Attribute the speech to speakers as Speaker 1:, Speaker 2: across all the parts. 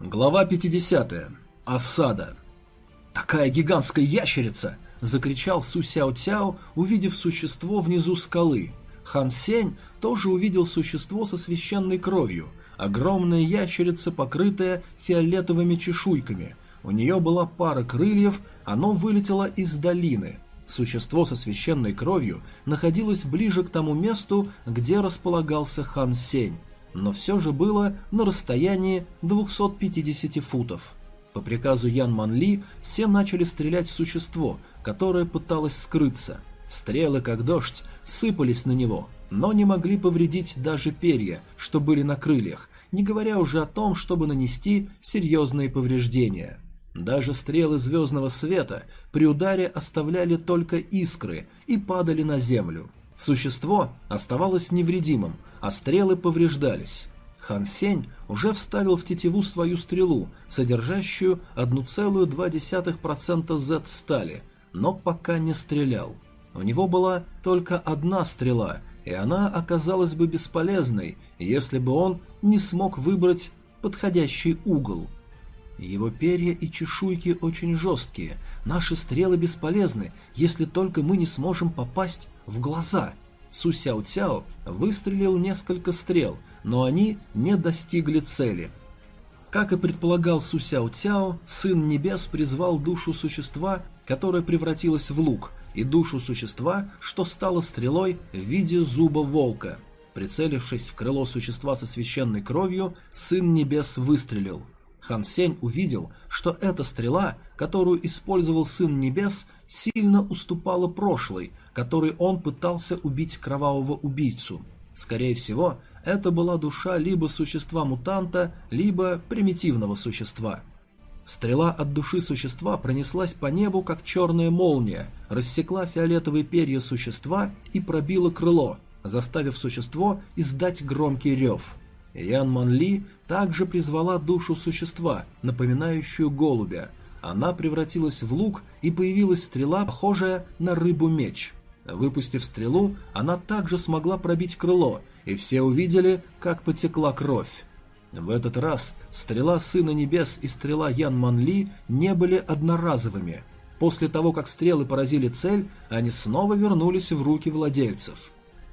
Speaker 1: Глава 50. Осада. «Такая гигантская ящерица!» – закричал Су Сяо Цяо, увидев существо внизу скалы. Хан Сень тоже увидел существо со священной кровью. Огромная ящерица, покрытая фиолетовыми чешуйками. У нее была пара крыльев, оно вылетело из долины. Существо со священной кровью находилось ближе к тому месту, где располагался Хан Сень но все же было на расстоянии 250 футов. По приказу Ян Манли все начали стрелять в существо, которое пыталось скрыться. Стрелы, как дождь, сыпались на него, но не могли повредить даже перья, что были на крыльях, не говоря уже о том, чтобы нанести серьезные повреждения. Даже стрелы звездного света при ударе оставляли только искры и падали на землю. Существо оставалось невредимым, а стрелы повреждались. Хан Сень уже вставил в тетиву свою стрелу, содержащую 1,2% Z-стали, но пока не стрелял. У него была только одна стрела, и она оказалась бы бесполезной, если бы он не смог выбрать подходящий угол. Его перья и чешуйки очень жесткие. Наши стрелы бесполезны, если только мы не сможем попасть в глаза – Су Сяо Цяо выстрелил несколько стрел, но они не достигли цели. Как и предполагал Су Сяо Цяо, Сын Небес призвал душу существа, которое превратилось в лук, и душу существа, что стало стрелой в виде зуба волка. Прицелившись в крыло существа со священной кровью, Сын Небес выстрелил. Хан Сень увидел, что эта стрела, которую использовал Сын Небес, сильно уступала прошлой, которой он пытался убить кровавого убийцу. Скорее всего, это была душа либо существа-мутанта, либо примитивного существа. Стрела от души существа пронеслась по небу, как черная молния, рассекла фиолетовые перья существа и пробила крыло, заставив существо издать громкий рев. Ян Манли также призвала душу существа, напоминающую голубя, она превратилась в лук и появилась стрела, похожая на рыбу-меч. Выпустив стрелу, она также смогла пробить крыло, и все увидели, как потекла кровь. В этот раз стрела Сына Небес и стрела Ян Манли не были одноразовыми. После того, как стрелы поразили цель, они снова вернулись в руки владельцев.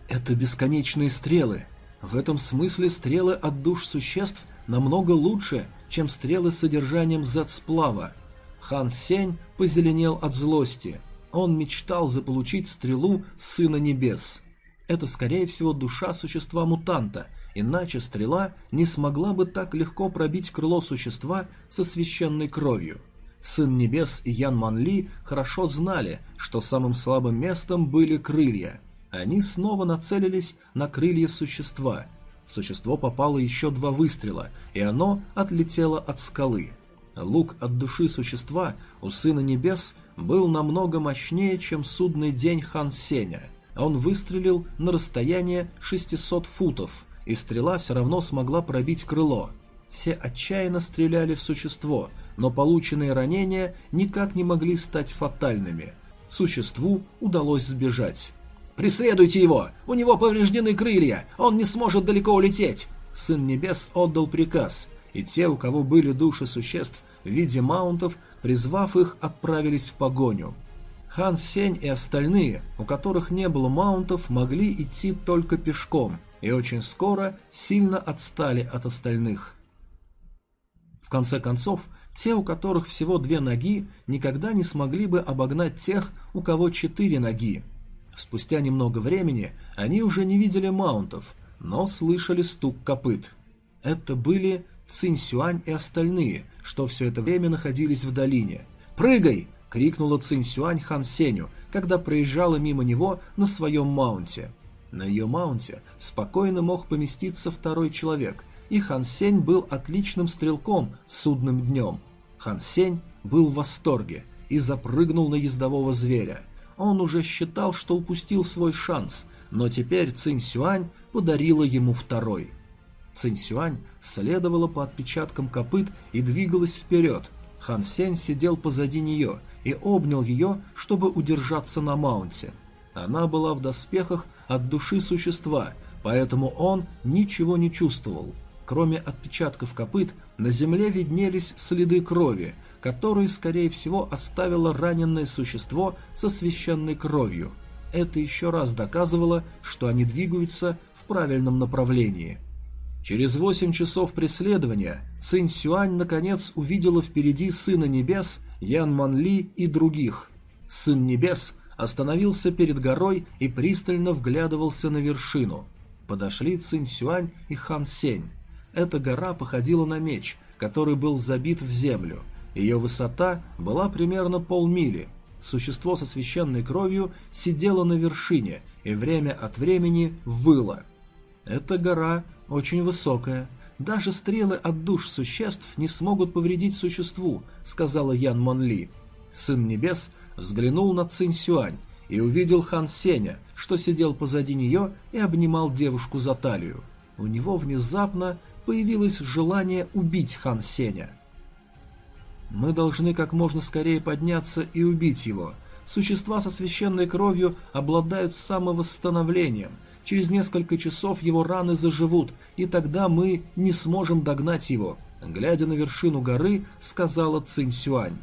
Speaker 1: Это бесконечные стрелы. В этом смысле стрелы от душ существ намного лучше, чем стрелы с содержанием Z-сплава. Хан Сень позеленел от злости. Он мечтал заполучить стрелу Сына Небес. Это, скорее всего, душа существа-мутанта, иначе стрела не смогла бы так легко пробить крыло существа со священной кровью. Сын Небес и Ян Манли хорошо знали, что самым слабым местом были крылья. Они снова нацелились на крылья существа. В существо попало еще два выстрела, и оно отлетело от скалы. Лук от души существа у Сына Небес был намного мощнее, чем судный день Хан Сеня. Он выстрелил на расстояние 600 футов, и стрела все равно смогла пробить крыло. Все отчаянно стреляли в существо, но полученные ранения никак не могли стать фатальными. Существу удалось сбежать. «Преследуйте его! У него повреждены крылья! Он не сможет далеко улететь!» Сын Небес отдал приказ, и те, у кого были души существ в виде маунтов, призвав их, отправились в погоню. Хан Сень и остальные, у которых не было маунтов, могли идти только пешком, и очень скоро сильно отстали от остальных. В конце концов, те, у которых всего две ноги, никогда не смогли бы обогнать тех, у кого четыре ноги. Спустя немного времени они уже не видели маунтов, но слышали стук копыт. Это были Цинь Сюань и остальные, что все это время находились в долине. «Прыгай!» — крикнула Цинь Сюань Хан Сеню, когда проезжала мимо него на своем маунте. На ее маунте спокойно мог поместиться второй человек, и Хан Сень был отличным стрелком судным днем. Хан Сень был в восторге и запрыгнул на ездового зверя. Он уже считал, что упустил свой шанс, но теперь Цинь Сюань подарила ему второй. Цинь Сюань следовала по отпечаткам копыт и двигалась вперед. Хан Сень сидел позади нее и обнял ее, чтобы удержаться на маунте. Она была в доспехах от души существа, поэтому он ничего не чувствовал. Кроме отпечатков копыт, на земле виднелись следы крови, которые, скорее всего, оставило раненое существо со священной кровью. Это еще раз доказывало, что они двигаются в правильном направлении. Через восемь часов преследования Цинь Сюань наконец увидела впереди Сына Небес, Ян Манли и других. Сын Небес остановился перед горой и пристально вглядывался на вершину. Подошли Цинь Сюань и Хан Сень. Эта гора походила на меч, который был забит в землю. Ее высота была примерно полмили. Существо со священной кровью сидело на вершине и время от времени выло. Эта гора очень высокая. Даже стрелы от душ существ не смогут повредить существу, сказала Ян Монли. Сын Небес взглянул на Цинь Сюань и увидел Хан Сеня, что сидел позади нее и обнимал девушку за талию. У него внезапно появилось желание убить Хан Сеня. «Мы должны как можно скорее подняться и убить его. Существа со священной кровью обладают самовосстановлением. Через несколько часов его раны заживут, и тогда мы не сможем догнать его», глядя на вершину горы, сказала Цинь Сюань.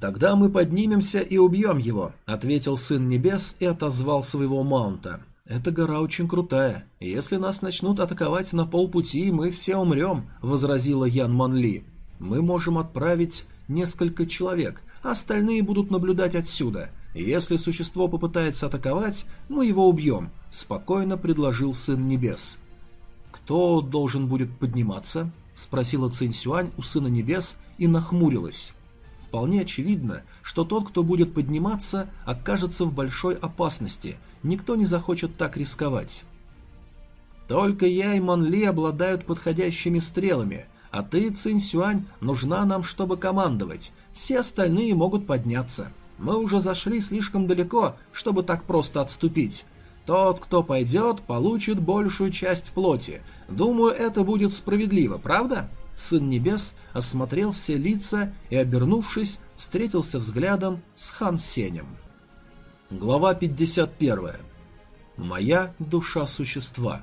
Speaker 1: «Тогда мы поднимемся и убьем его», — ответил Сын Небес и отозвал своего маунта. «Эта гора очень крутая. Если нас начнут атаковать на полпути, мы все умрем», — возразила Ян Манли. «Мы можем отправить несколько человек, а остальные будут наблюдать отсюда. Если существо попытается атаковать, мы его убьем», — спокойно предложил Сын Небес. «Кто должен будет подниматься?» — спросила Цинь Сюань у Сына Небес и нахмурилась. Вполне очевидно, что тот, кто будет подниматься, окажется в большой опасности — никто не захочет так рисковать. Только я и Манли обладают подходящими стрелами, а ты, Цинь Сюань, нужна нам, чтобы командовать. Все остальные могут подняться. Мы уже зашли слишком далеко, чтобы так просто отступить. Тот, кто пойдет, получит большую часть плоти. Думаю, это будет справедливо, правда?» Сын Небес осмотрел все лица и, обернувшись, встретился взглядом с Хан Сенем. Глава 51. Моя душа существа.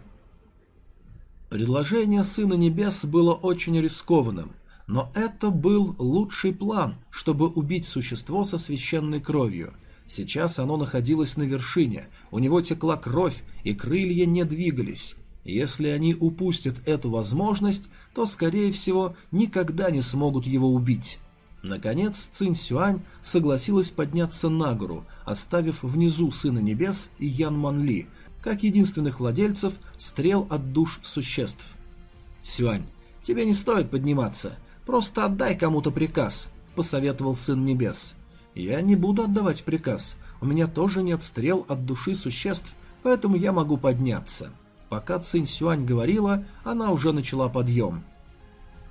Speaker 1: Предложение Сына Небес было очень рискованным, но это был лучший план, чтобы убить существо со священной кровью. Сейчас оно находилось на вершине, у него текла кровь, и крылья не двигались. Если они упустят эту возможность, то, скорее всего, никогда не смогут его убить. Наконец Цинь Сюань согласилась подняться на гору, оставив внизу Сына Небес и Ян Манли, как единственных владельцев стрел от душ существ. «Сюань, тебе не стоит подниматься, просто отдай кому-то приказ», — посоветовал Сын Небес. «Я не буду отдавать приказ, у меня тоже нет стрел от души существ, поэтому я могу подняться». Пока Цинь Сюань говорила, она уже начала подъем.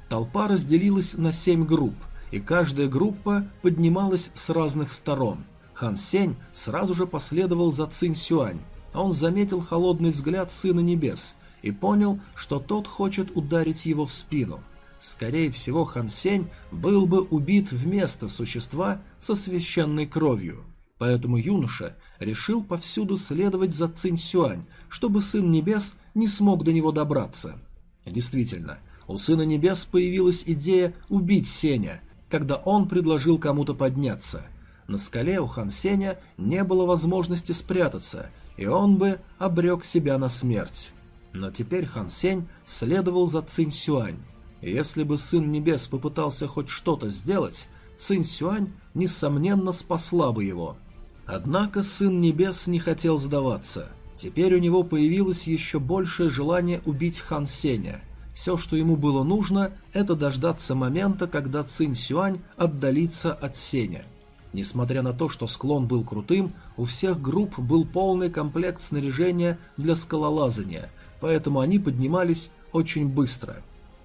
Speaker 1: Толпа разделилась на семь групп, и каждая группа поднималась с разных сторон. Хан Сень сразу же последовал за Цинь Сюань. Он заметил холодный взгляд Сына Небес и понял, что тот хочет ударить его в спину. Скорее всего, Хан Сень был бы убит вместо существа со священной кровью. Поэтому юноша решил повсюду следовать за Цинь Сюань, чтобы Сын Небес не смог до него добраться. Действительно, у Сына Небес появилась идея убить Сеня, когда он предложил кому-то подняться. На скале у Хан Сеня не было возможности спрятаться, и он бы обрек себя на смерть. Но теперь Хан Сень следовал за Цинь Сюань. если бы Сын Небес попытался хоть что-то сделать, Цинь Сюань, несомненно, спасла бы его. Однако Сын Небес не хотел сдаваться. Теперь у него появилось еще большее желание убить Хан Сеня – все, что ему было нужно, это дождаться момента, когда Цинь Сюань отдалится от Сеня. Несмотря на то, что склон был крутым, у всех групп был полный комплект снаряжения для скалолазания, поэтому они поднимались очень быстро.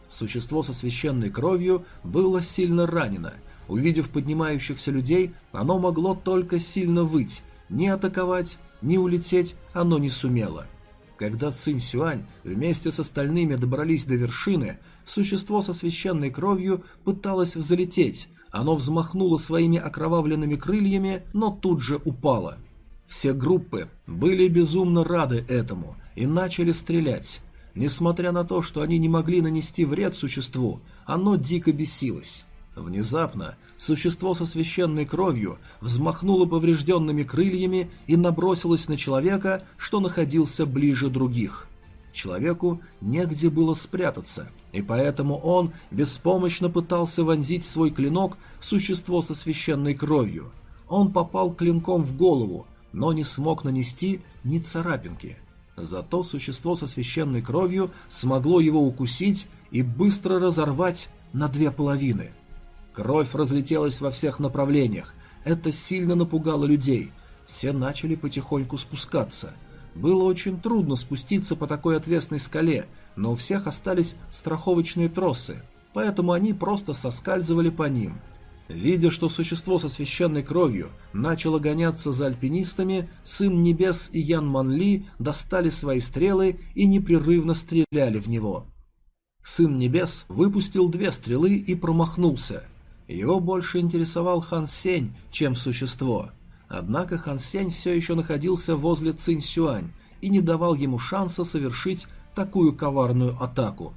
Speaker 1: Существо со священной кровью было сильно ранено. Увидев поднимающихся людей, оно могло только сильно выть. Ни атаковать, ни улететь оно не сумело. Когда Цинь Сюань вместе с остальными добрались до вершины, существо со священной кровью пыталось взлететь. Оно взмахнуло своими окровавленными крыльями, но тут же упало. Все группы были безумно рады этому и начали стрелять. Несмотря на то, что они не могли нанести вред существу, оно дико бесилось. Внезапно существо со священной кровью взмахнуло поврежденными крыльями и набросилось на человека, что находился ближе других. Человеку негде было спрятаться, и поэтому он беспомощно пытался вонзить свой клинок в существо со священной кровью. Он попал клинком в голову, но не смог нанести ни царапинки. Зато существо со священной кровью смогло его укусить и быстро разорвать на две половины – Кровь разлетелась во всех направлениях. Это сильно напугало людей. Все начали потихоньку спускаться. Было очень трудно спуститься по такой отвесной скале, но у всех остались страховочные тросы, поэтому они просто соскальзывали по ним. Видя, что существо со священной кровью начало гоняться за альпинистами, Сын Небес и Ян Манли достали свои стрелы и непрерывно стреляли в него. Сын Небес выпустил две стрелы и промахнулся. Его больше интересовал Хан Сень, чем существо. Однако Хан Сень все еще находился возле Цинь Сюань и не давал ему шанса совершить такую коварную атаку.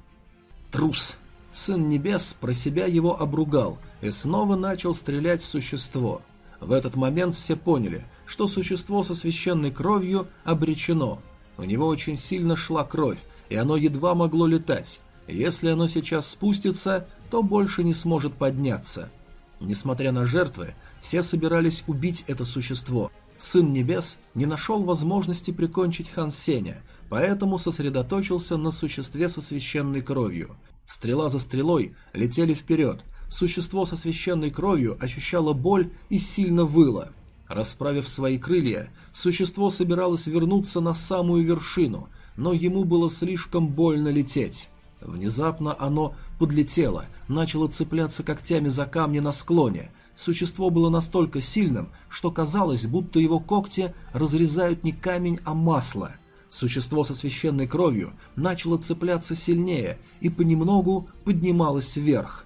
Speaker 1: Трус! Сын Небес про себя его обругал и снова начал стрелять в существо. В этот момент все поняли, что существо со священной кровью обречено. У него очень сильно шла кровь, и оно едва могло летать. Если оно сейчас спустится, то больше не сможет подняться. Несмотря на жертвы, все собирались убить это существо. Сын Небес не нашел возможности прикончить Хан Сеня, поэтому сосредоточился на существе со священной кровью. Стрела за стрелой летели вперед. Существо со священной кровью ощущало боль и сильно выло. Расправив свои крылья, существо собиралось вернуться на самую вершину, но ему было слишком больно лететь. Внезапно оно подлетело, начало цепляться когтями за камни на склоне. Существо было настолько сильным, что казалось, будто его когти разрезают не камень, а масло. Существо со священной кровью начало цепляться сильнее и понемногу поднималось вверх.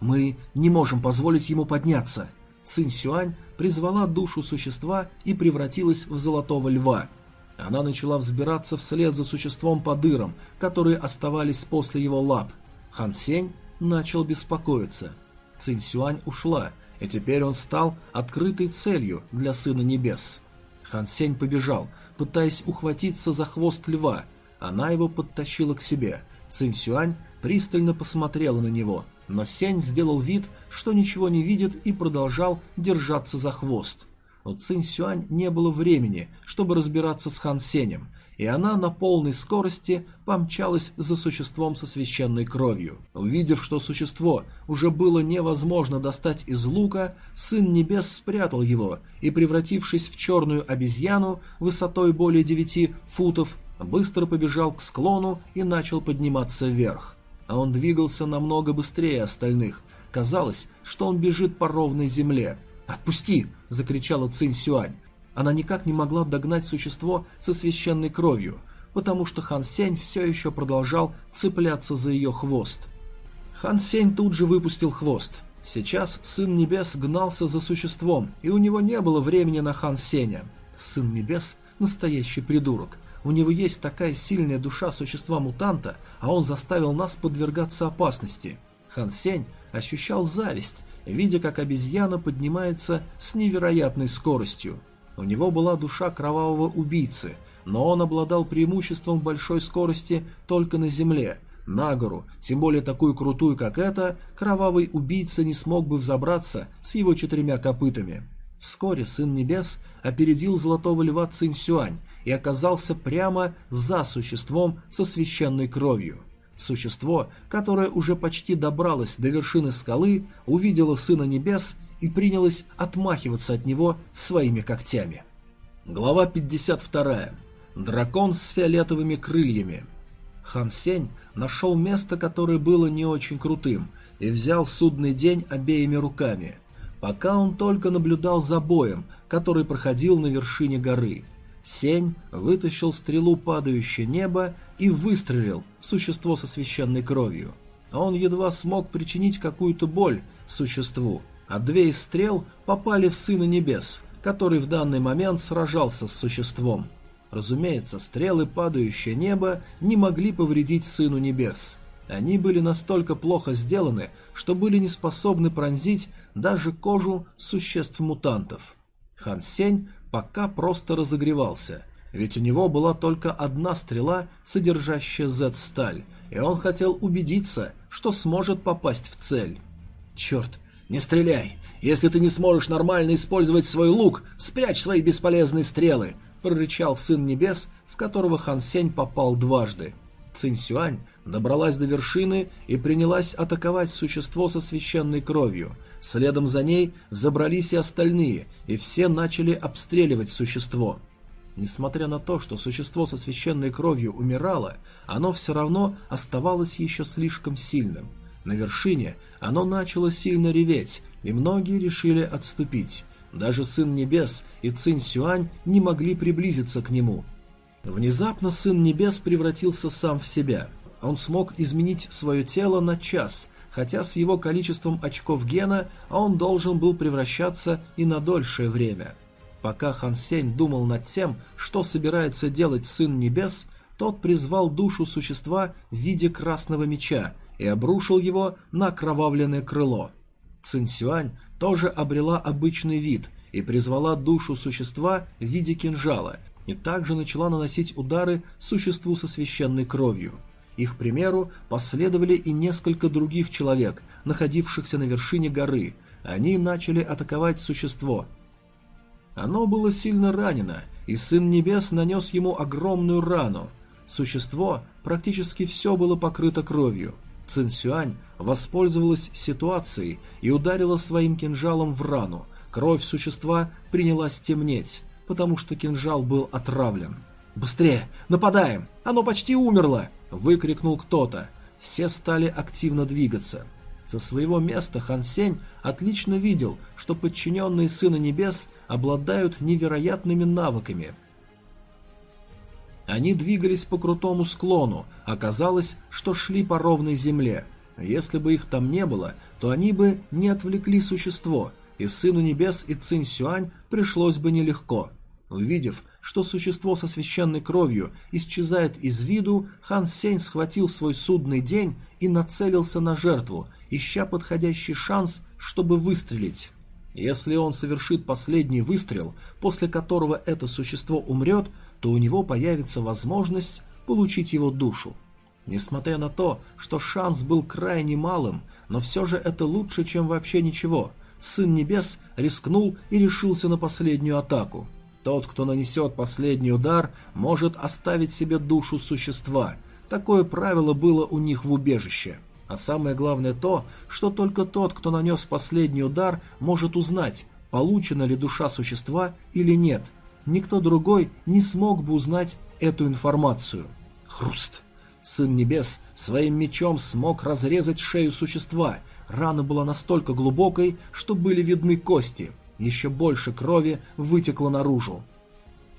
Speaker 1: «Мы не можем позволить ему подняться». Цинь Сюань призвала душу существа и превратилась в золотого льва – она начала взбираться вслед за существом по дырам, которые оставались после его лап. Хан Сень начал беспокоиться. Цинь Сюань ушла, и теперь он стал открытой целью для Сына Небес. Хан Сень побежал, пытаясь ухватиться за хвост льва. Она его подтащила к себе. Цинь Сюань пристально посмотрела на него, но Сень сделал вид, что ничего не видит и продолжал держаться за хвост. У Цинь Сюань не было времени, чтобы разбираться с Хан Сенем, и она на полной скорости помчалась за существом со священной кровью. Увидев, что существо уже было невозможно достать из лука, Сын Небес спрятал его и, превратившись в черную обезьяну высотой более девяти футов, быстро побежал к склону и начал подниматься вверх. А он двигался намного быстрее остальных. Казалось, что он бежит по ровной земле – «Отпусти!» – закричала Цинь Сюань. Она никак не могла догнать существо со священной кровью, потому что Хан Сень все еще продолжал цепляться за ее хвост. Хан Сень тут же выпустил хвост. Сейчас Сын Небес гнался за существом, и у него не было времени на Хан Сеня. Сын Небес – настоящий придурок. У него есть такая сильная душа существа-мутанта, а он заставил нас подвергаться опасности. Хан Сень ощущал зависть видя, как обезьяна поднимается с невероятной скоростью. У него была душа кровавого убийцы, но он обладал преимуществом большой скорости только на земле. На гору, тем более такую крутую, как эта, кровавый убийца не смог бы взобраться с его четырьмя копытами. Вскоре Сын Небес опередил Золотого Льва Цинсюань и оказался прямо за существом со священной кровью. Существо, которое уже почти добралось до вершины скалы, увидело Сына Небес и принялось отмахиваться от него своими когтями. Глава 52. Дракон с фиолетовыми крыльями. Хан Сень нашел место, которое было не очень крутым, и взял судный день обеими руками, пока он только наблюдал за боем, который проходил на вершине горы. Сень вытащил стрелу падающее небо и выстрелил в существо со священной кровью. Он едва смог причинить какую-то боль существу, а две из стрел попали в Сына Небес, который в данный момент сражался с существом. Разумеется, стрелы, падающие небо, не могли повредить Сыну Небес. Они были настолько плохо сделаны, что были не способны пронзить даже кожу существ-мутантов. Хан Сень пока просто разогревался, ведь у него была только одна стрела, содержащая Z-сталь, и он хотел убедиться, что сможет попасть в цель. «Черт, не стреляй! Если ты не сможешь нормально использовать свой лук, спрячь свои бесполезные стрелы!» – прорычал Сын Небес, в которого Хан Сень попал дважды. Цинь Сюань добралась до вершины и принялась атаковать существо со священной кровью. Следом за ней забрались и остальные, и все начали обстреливать существо. Несмотря на то, что существо со священной кровью умирало, оно все равно оставалось еще слишком сильным. На вершине оно начало сильно реветь, и многие решили отступить. Даже Сын Небес и Цинь Сюань не могли приблизиться к нему. Внезапно Сын Небес превратился сам в себя. Он смог изменить свое тело на час, хотя с его количеством очков гена он должен был превращаться и на дольшее время. Пока Хан Сень думал над тем, что собирается делать Сын Небес, тот призвал душу существа в виде красного меча и обрушил его на кровавленное крыло. Цин Сюань тоже обрела обычный вид и призвала душу существа в виде кинжала и также начала наносить удары существу со священной кровью. Их примеру последовали и несколько других человек, находившихся на вершине горы. Они начали атаковать существо. Оно было сильно ранено, и Сын Небес нанес ему огромную рану. Существо практически все было покрыто кровью. Цин Сюань воспользовалась ситуацией и ударила своим кинжалом в рану. Кровь существа принялась темнеть, потому что кинжал был отравлен. «Быстрее! Нападаем! Оно почти умерло!» – выкрикнул кто-то. Все стали активно двигаться. Со своего места Хан Сень отлично видел, что подчиненные Сына Небес обладают невероятными навыками. Они двигались по крутому склону, оказалось, что шли по ровной земле. Если бы их там не было, то они бы не отвлекли существо, и Сыну Небес и Цинь Сюань пришлось бы нелегко. Увидев, что существо со священной кровью исчезает из виду, Хан Сень схватил свой судный день и нацелился на жертву, ища подходящий шанс, чтобы выстрелить. Если он совершит последний выстрел, после которого это существо умрет, то у него появится возможность получить его душу. Несмотря на то, что шанс был крайне малым, но все же это лучше, чем вообще ничего. Сын Небес рискнул и решился на последнюю атаку. Тот, кто нанесет последний удар, может оставить себе душу существа. Такое правило было у них в убежище. А самое главное то, что только тот, кто нанес последний удар, может узнать, получена ли душа существа или нет – никто другой не смог бы узнать эту информацию. Хруст! Сын Небес своим мечом смог разрезать шею существа. Рана была настолько глубокой, что были видны кости. Еще больше крови вытекло наружу.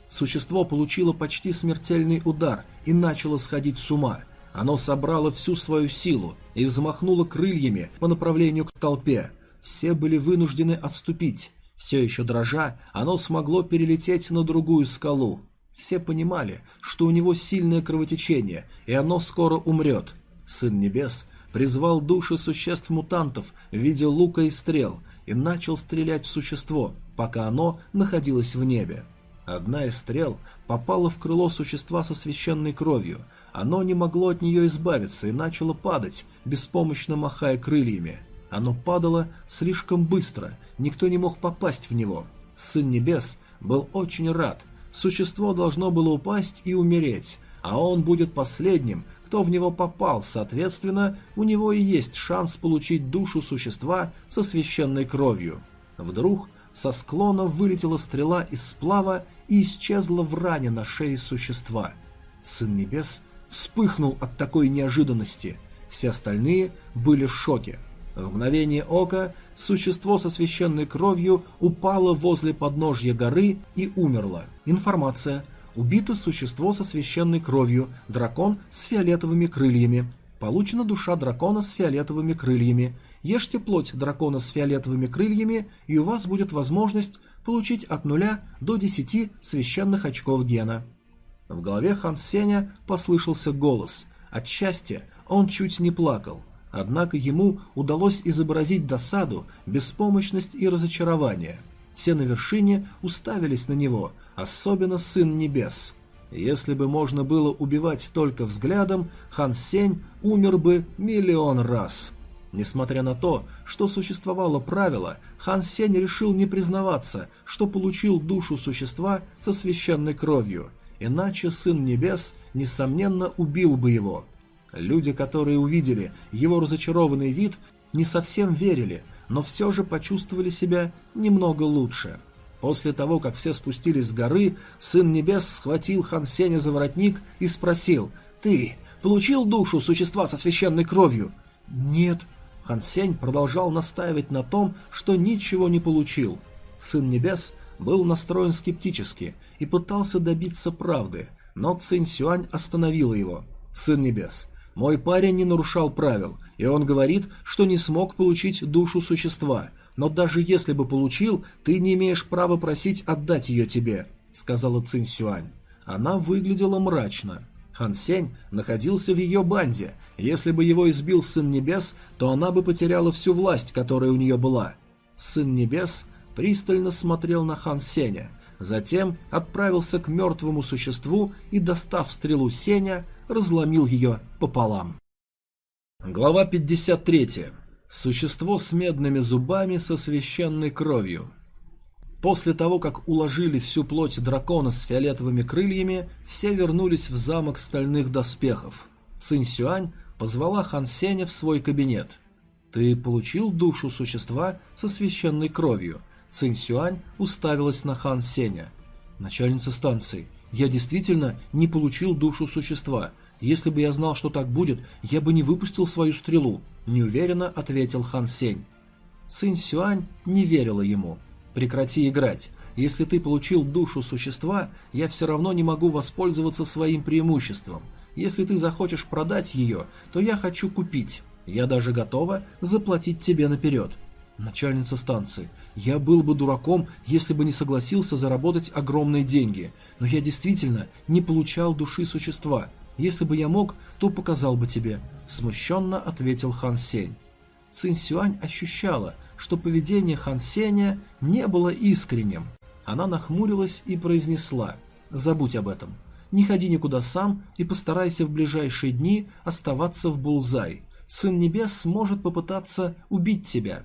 Speaker 1: Существо получило почти смертельный удар и начало сходить с ума. Оно собрало всю свою силу и взмахнуло крыльями по направлению к толпе. Все были вынуждены отступить. Все еще дрожа, оно смогло перелететь на другую скалу. Все понимали, что у него сильное кровотечение, и оно скоро умрет. Сын Небес призвал души существ-мутантов в виде лука и стрел и начал стрелять в существо, пока оно находилось в небе. Одна из стрел попала в крыло существа со священной кровью. Оно не могло от нее избавиться и начало падать, беспомощно махая крыльями. Оно падало слишком быстро, никто не мог попасть в него. Сын Небес был очень рад. Существо должно было упасть и умереть, а он будет последним, кто в него попал, соответственно, у него и есть шанс получить душу существа со священной кровью. Вдруг со склона вылетела стрела из сплава и исчезла в ране на шее существа. Сын Небес вспыхнул от такой неожиданности. Все остальные были в шоке. В мгновение ока существо со священной кровью упало возле подножья горы и умерло. Информация. Убито существо со священной кровью, дракон с фиолетовыми крыльями. Получена душа дракона с фиолетовыми крыльями. Ешьте плоть дракона с фиолетовыми крыльями, и у вас будет возможность получить от 0 до 10 священных очков гена. В голове Хан Сеня послышался голос. От счастья он чуть не плакал. Однако ему удалось изобразить досаду, беспомощность и разочарование. Все на вершине уставились на него, особенно Сын Небес. Если бы можно было убивать только взглядом, Хан Сень умер бы миллион раз. Несмотря на то, что существовало правило, Хан Сень решил не признаваться, что получил душу существа со священной кровью, иначе Сын Небес, несомненно, убил бы его. Люди, которые увидели его разочарованный вид, не совсем верили, но все же почувствовали себя немного лучше. После того, как все спустились с горы, Сын Небес схватил Хан Сеня за воротник и спросил «Ты получил душу существа со священной кровью?» «Нет». Хан Сень продолжал настаивать на том, что ничего не получил. Сын Небес был настроен скептически и пытался добиться правды, но Цинь Сюань остановила его. «Сын Небес, мой парень не нарушал правил, и он говорит, что не смог получить душу существа, но даже если бы получил, ты не имеешь права просить отдать ее тебе», — сказала Цинь Сюань. Она выглядела мрачно. Хан Сень находился в ее банде. Если бы его избил Сын Небес, то она бы потеряла всю власть, которая у нее была. Сын Небес пристально смотрел на Хан Сеня, затем отправился к мертвому существу и, достав стрелу Сеня, разломил ее пополам. Глава 53. Существо с медными зубами со священной кровью. После того, как уложили всю плоть дракона с фиолетовыми крыльями, все вернулись в замок стальных доспехов. Цинь Сюань позвала Хан Сеня в свой кабинет. «Ты получил душу существа со священной кровью?» Цинь Сюань уставилась на Хан Сеня. «Начальница станции, я действительно не получил душу существа. Если бы я знал, что так будет, я бы не выпустил свою стрелу», – неуверенно ответил Хан Сень. Цинь Сюань не верила ему. «Прекрати играть. Если ты получил душу существа, я все равно не могу воспользоваться своим преимуществом. Если ты захочешь продать ее, то я хочу купить. Я даже готова заплатить тебе наперед. Начальница станции, я был бы дураком, если бы не согласился заработать огромные деньги, но я действительно не получал души существа. Если бы я мог, то показал бы тебе», – смущенно ответил Хан Сень. Цин Сюань ощущала, что поведение Хан Сеня не было искренним. Она нахмурилась и произнесла «Забудь об этом. Не ходи никуда сам и постарайся в ближайшие дни оставаться в Булзай. Сын Небес сможет попытаться убить тебя».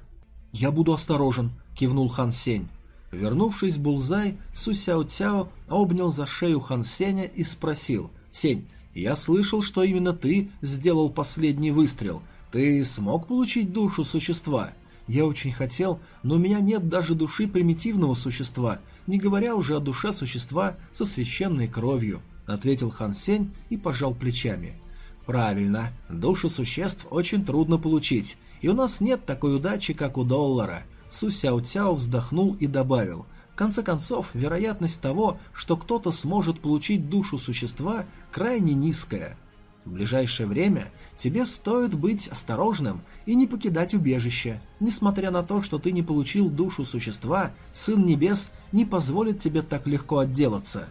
Speaker 1: «Я буду осторожен», — кивнул Хан Сень. Вернувшись Булзай, Су Сяо Цяо обнял за шею Хан Сеня и спросил, «Сень, я слышал, что именно ты сделал последний выстрел. Ты смог получить душу существа?» «Я очень хотел, но у меня нет даже души примитивного существа, не говоря уже о душе существа со священной кровью», — ответил Хан Сень и пожал плечами. «Правильно, души существ очень трудно получить. И у нас нет такой удачи, как у доллара. Су Сяо Цяо вздохнул и добавил. В конце концов, вероятность того, что кто-то сможет получить душу существа, крайне низкая. В ближайшее время тебе стоит быть осторожным и не покидать убежище. Несмотря на то, что ты не получил душу существа, Сын Небес не позволит тебе так легко отделаться.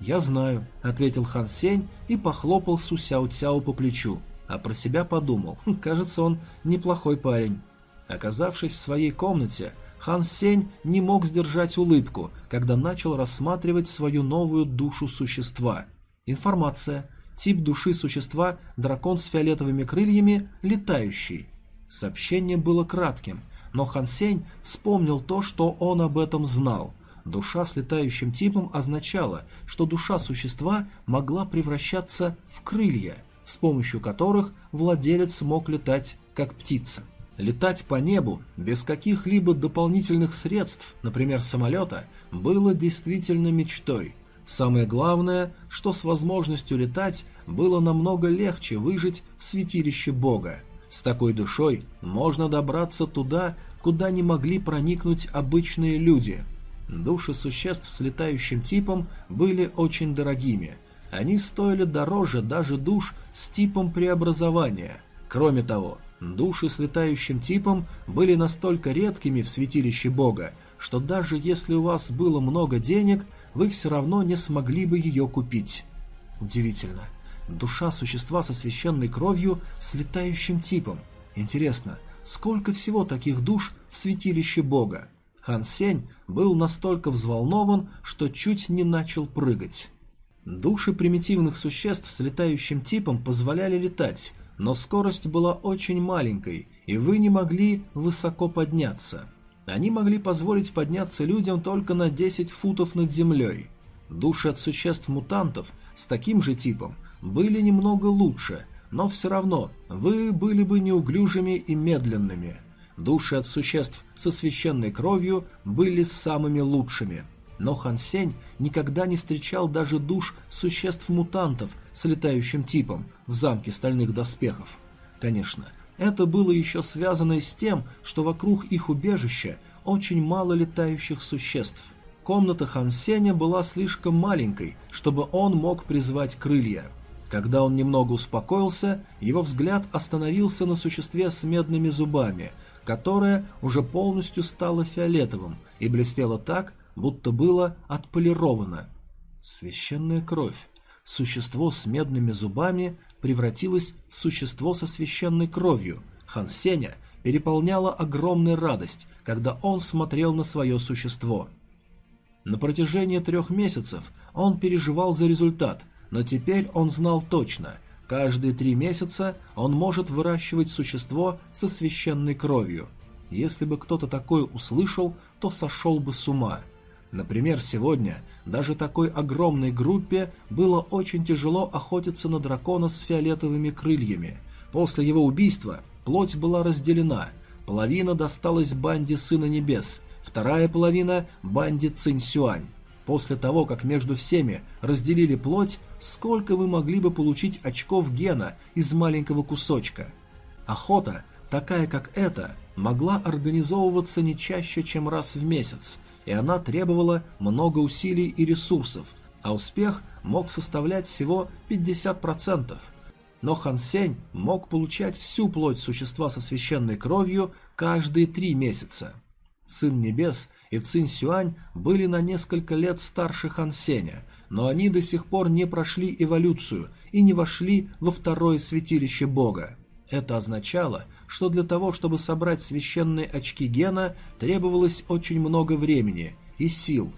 Speaker 1: «Я знаю», — ответил Хан Сень и похлопал Су Сяо Цяо по плечу а про себя подумал, «Хм, кажется, он неплохой парень. Оказавшись в своей комнате, Хан Сень не мог сдержать улыбку, когда начал рассматривать свою новую душу существа. Информация. Тип души существа – дракон с фиолетовыми крыльями, летающий. Сообщение было кратким, но Хан Сень вспомнил то, что он об этом знал. Душа с летающим типом означала, что душа существа могла превращаться в крылья – с помощью которых владелец мог летать как птица. Летать по небу без каких-либо дополнительных средств, например, самолета, было действительно мечтой. Самое главное, что с возможностью летать было намного легче выжить в святилище Бога. С такой душой можно добраться туда, куда не могли проникнуть обычные люди. Души существ с летающим типом были очень дорогими – они стоили дороже даже душ с типом преобразования. Кроме того, души с летающим типом были настолько редкими в святилище бога, что даже если у вас было много денег, вы все равно не смогли бы ее купить. Удивительно. Душа существа со священной кровью с летающим типом. Интересно, сколько всего таких душ в святилище Бога? Хан Сень был настолько взволнован, что чуть не начал прыгать. Души примитивных существ с летающим типом позволяли летать, но скорость была очень маленькой, и вы не могли высоко подняться. Они могли позволить подняться людям только на 10 футов над землей. Души от существ-мутантов с таким же типом были немного лучше, но все равно вы были бы неуклюжими и медленными. Души от существ со священной кровью были самыми лучшими. Но Хан Сень никогда не встречал даже душ существ-мутантов с летающим типом в замке стальных доспехов. Конечно, это было еще связано с тем, что вокруг их убежища очень мало летающих существ. Комната Хан Сеня была слишком маленькой, чтобы он мог призвать крылья – когда он немного успокоился, его взгляд остановился на существе с медными зубами, которое уже полностью стало фиолетовым и блестело так, будто было отполировано. Священная кровь. Существо с медными зубами превратилось в существо со священной кровью. Хан Сеня переполняла огромная радость, когда он смотрел на свое существо. На протяжении трех месяцев он переживал за результат – но теперь он знал точно, каждые три месяца он может выращивать существо со священной кровью. Если бы кто-то такое услышал, то сошел бы с ума. Например, сегодня даже такой огромной группе было очень тяжело охотиться на дракона с фиолетовыми крыльями. После его убийства плоть была разделена, половина досталась банде Сына Небес, вторая половина – банде Цинь Сюань. После того, как между всеми разделили плоть, сколько вы могли бы получить очков гена из маленького кусочка? Охота, такая как эта, могла организовываться не чаще, чем раз в месяц, и она требовала много усилий и ресурсов, а успех мог составлять всего 50%. Но Хан Сень мог получать всю плоть существа со священной кровью каждые три месяца. Сын Небес и Цинь Сюань были на несколько лет старше Хан Сеня, но они до сих пор не прошли эволюцию и не вошли во второе святилище Бога. Это означало, что для того, чтобы собрать священные очки гена, требовалось очень много времени и сил.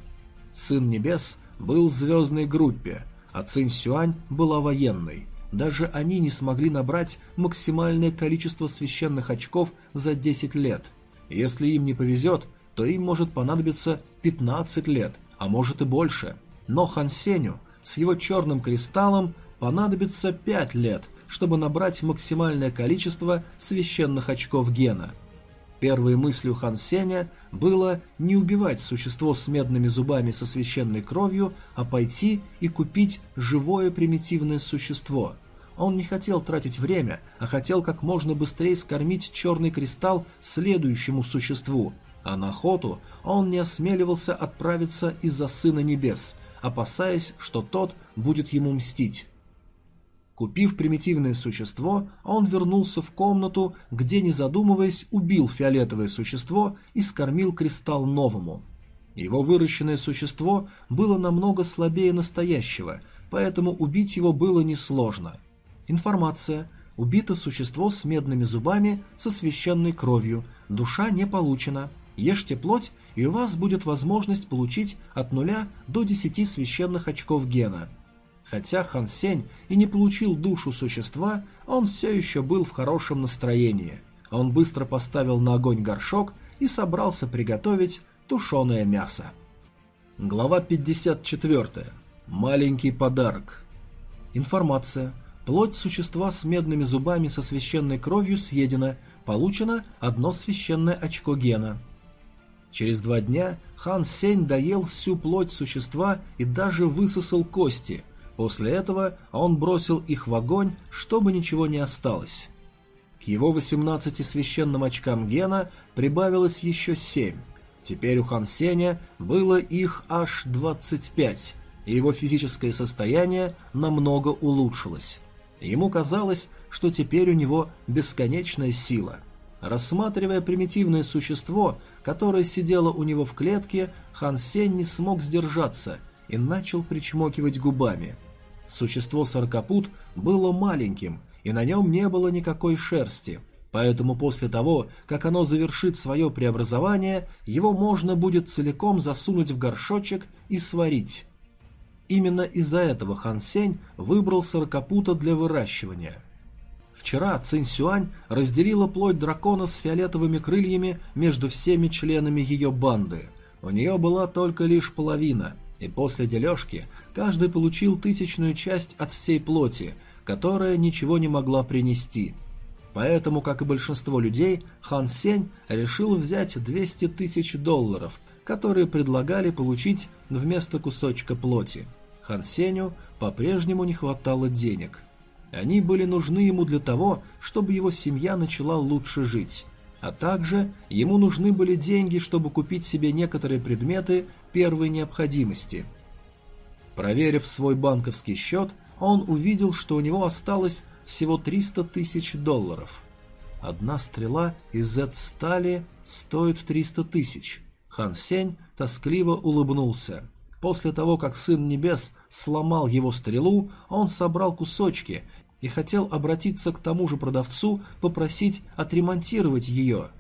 Speaker 1: Сын Небес был в звездной группе, а Цинь Сюань была военной. Даже они не смогли набрать максимальное количество священных очков за 10 лет. Если им не повезет, то им может понадобиться 15 лет, а может и больше. Но Хан Сеню с его черным кристаллом понадобится 5 лет, чтобы набрать максимальное количество священных очков гена. Первой мыслью Хан Сеня было не убивать существо с медными зубами со священной кровью, а пойти и купить живое примитивное существо. Он не хотел тратить время, а хотел как можно быстрее скормить черный кристалл следующему существу, а на охоту он не осмеливался отправиться из-за Сына Небес, опасаясь, что тот будет ему мстить. Купив примитивное существо, он вернулся в комнату, где, не задумываясь, убил фиолетовое существо и скормил кристалл новому. Его выращенное существо было намного слабее настоящего, поэтому убить его было несложно. Информация. Убито существо с медными зубами со священной кровью. Душа не получена. Ешьте плоть, и у вас будет возможность получить от 0 до 10 священных очков гена. Хотя Хан Сень и не получил душу существа, он все еще был в хорошем настроении. Он быстро поставил на огонь горшок и собрался приготовить тушеное мясо. Глава 54. Маленький подарок. Информация. Плоть существа с медными зубами со священной кровью съедена. Получено одно священное очко гена. Через два дня хан Сень доел всю плоть существа и даже высосал кости. После этого он бросил их в огонь, чтобы ничего не осталось. К его 18 священным очкам гена прибавилось еще 7. Теперь у хан Сеня было их аж 25, и его физическое состояние намного улучшилось. Ему казалось, что теперь у него бесконечная сила – Рассматривая примитивное существо, которое сидело у него в клетке, Хан Сень не смог сдержаться и начал причмокивать губами. Существо сорокопут было маленьким, и на нем не было никакой шерсти, поэтому после того, как оно завершит свое преобразование, его можно будет целиком засунуть в горшочек и сварить. Именно из-за этого Хан Сень выбрал сорокопута для выращивания. Вчера Цинь Сюань разделила плоть дракона с фиолетовыми крыльями между всеми членами ее банды. У нее была только лишь половина – и после дележки каждый получил тысячную часть от всей плоти, которая ничего не могла принести. Поэтому, как и большинство людей, Хан Сень решил взять 200 тысяч долларов, которые предлагали получить вместо кусочка плоти. Хан Сенью по-прежнему не хватало денег. Они были нужны ему для того, чтобы его семья начала лучше жить. А также ему нужны были деньги, чтобы купить себе некоторые предметы первой необходимости. Проверив свой банковский счет, он увидел, что у него осталось всего 300 тысяч долларов. Одна стрела из Z-стали стоит 300 тысяч. Хан Сень тоскливо улыбнулся. После того, как Сын Небес сломал его стрелу, он собрал кусочки и хотел обратиться к тому же продавцу, попросить отремонтировать ее.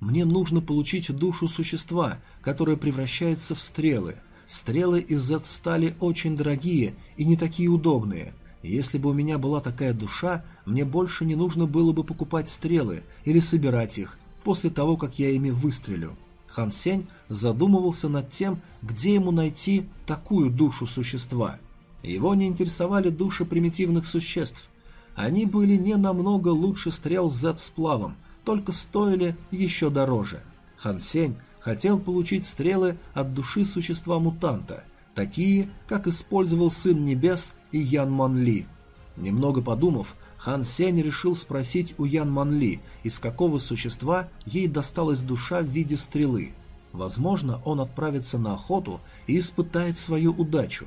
Speaker 1: Мне нужно получить душу существа, которое превращается в стрелы. Стрелы из Z-стали очень дорогие и не такие удобные. Если бы у меня была такая душа, мне больше не нужно было бы покупать стрелы или собирать их после того, как я ими выстрелю. Хан Сень задумывался над тем, где ему найти такую душу существа. Его не интересовали души примитивных существ. Они были не намного лучше стрел с Z-сплавом, только стоили еще дороже. Хан Сень хотел получить стрелы от души существа-мутанта, такие, как использовал Сын Небес и Ян Ман Ли. Немного подумав, Хан Сень решил спросить у Ян Ман Ли, из какого существа ей досталась душа в виде стрелы. Возможно, он отправится на охоту и испытает свою удачу.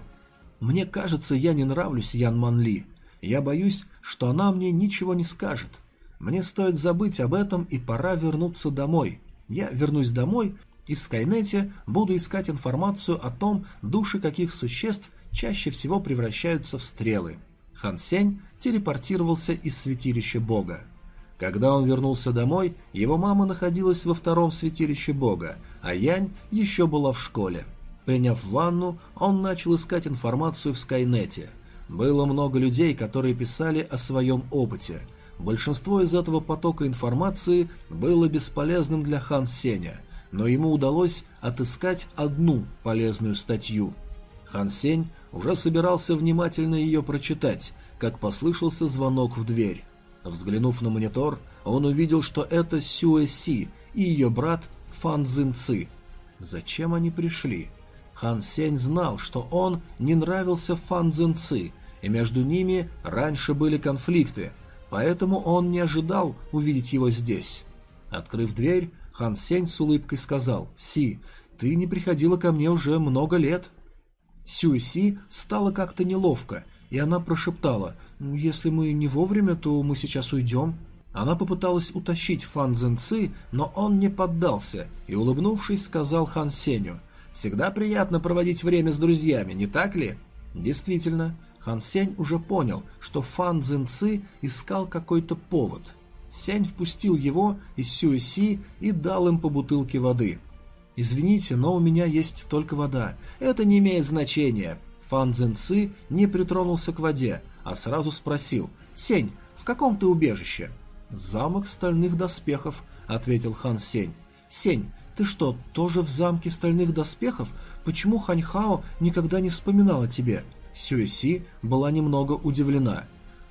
Speaker 1: Мне кажется, я не нравлюсь Ян Ман Ли. Я боюсь, что она мне ничего не скажет. Мне стоит забыть об этом и пора вернуться домой. Я вернусь домой и в Скайнете буду искать информацию о том, души каких существ чаще всего превращаются в стрелы. Хан Сень телепортировался из святилища бога. Когда он вернулся домой, его мама находилась во втором святилище бога, а Янь еще была в школе. Приняв ванну, он начал искать информацию в Скайнете. Было много людей, которые писали о своем опыте – Большинство из этого потока информации было бесполезным для Хан Сеня, но ему удалось отыскать одну полезную статью. Хан Сень уже собирался внимательно ее прочитать, как послышался звонок в дверь. Взглянув на монитор, он увидел, что это Сюэ Си и ее брат Фан Цзин Ци. Зачем они пришли? Хан Сень знал, что он не нравился Фан Цзин Ци, и между ними раньше были конфликты – поэтому он не ожидал увидеть его здесь. Открыв дверь, Хан Сень с улыбкой сказал «Си, ты не приходила ко мне уже много лет». Сюй Си стало как-то неловко, и она прошептала «Если мы не вовремя, то мы сейчас уйдем». Она попыталась утащить Фан Цзэн Ци, но он не поддался и, улыбнувшись, сказал Хан Сеню «Всегда приятно проводить время с друзьями, не так ли?» Действительно, Хан Сень уже понял, что Фан Цзин Ци искал какой-то повод. Сень впустил его и Сюэ Си и дал им по бутылке воды. «Извините, но у меня есть только вода. Это не имеет значения». Фан Цзин Ци не притронулся к воде, а сразу спросил «Сень, в каком ты убежище?» «Замок стальных доспехов», — ответил Хан Сень. «Сень, ты что, тоже в замке стальных доспехов? Почему Ханьхао никогда не вспоминал о тебе?» Сюэси была немного удивлена.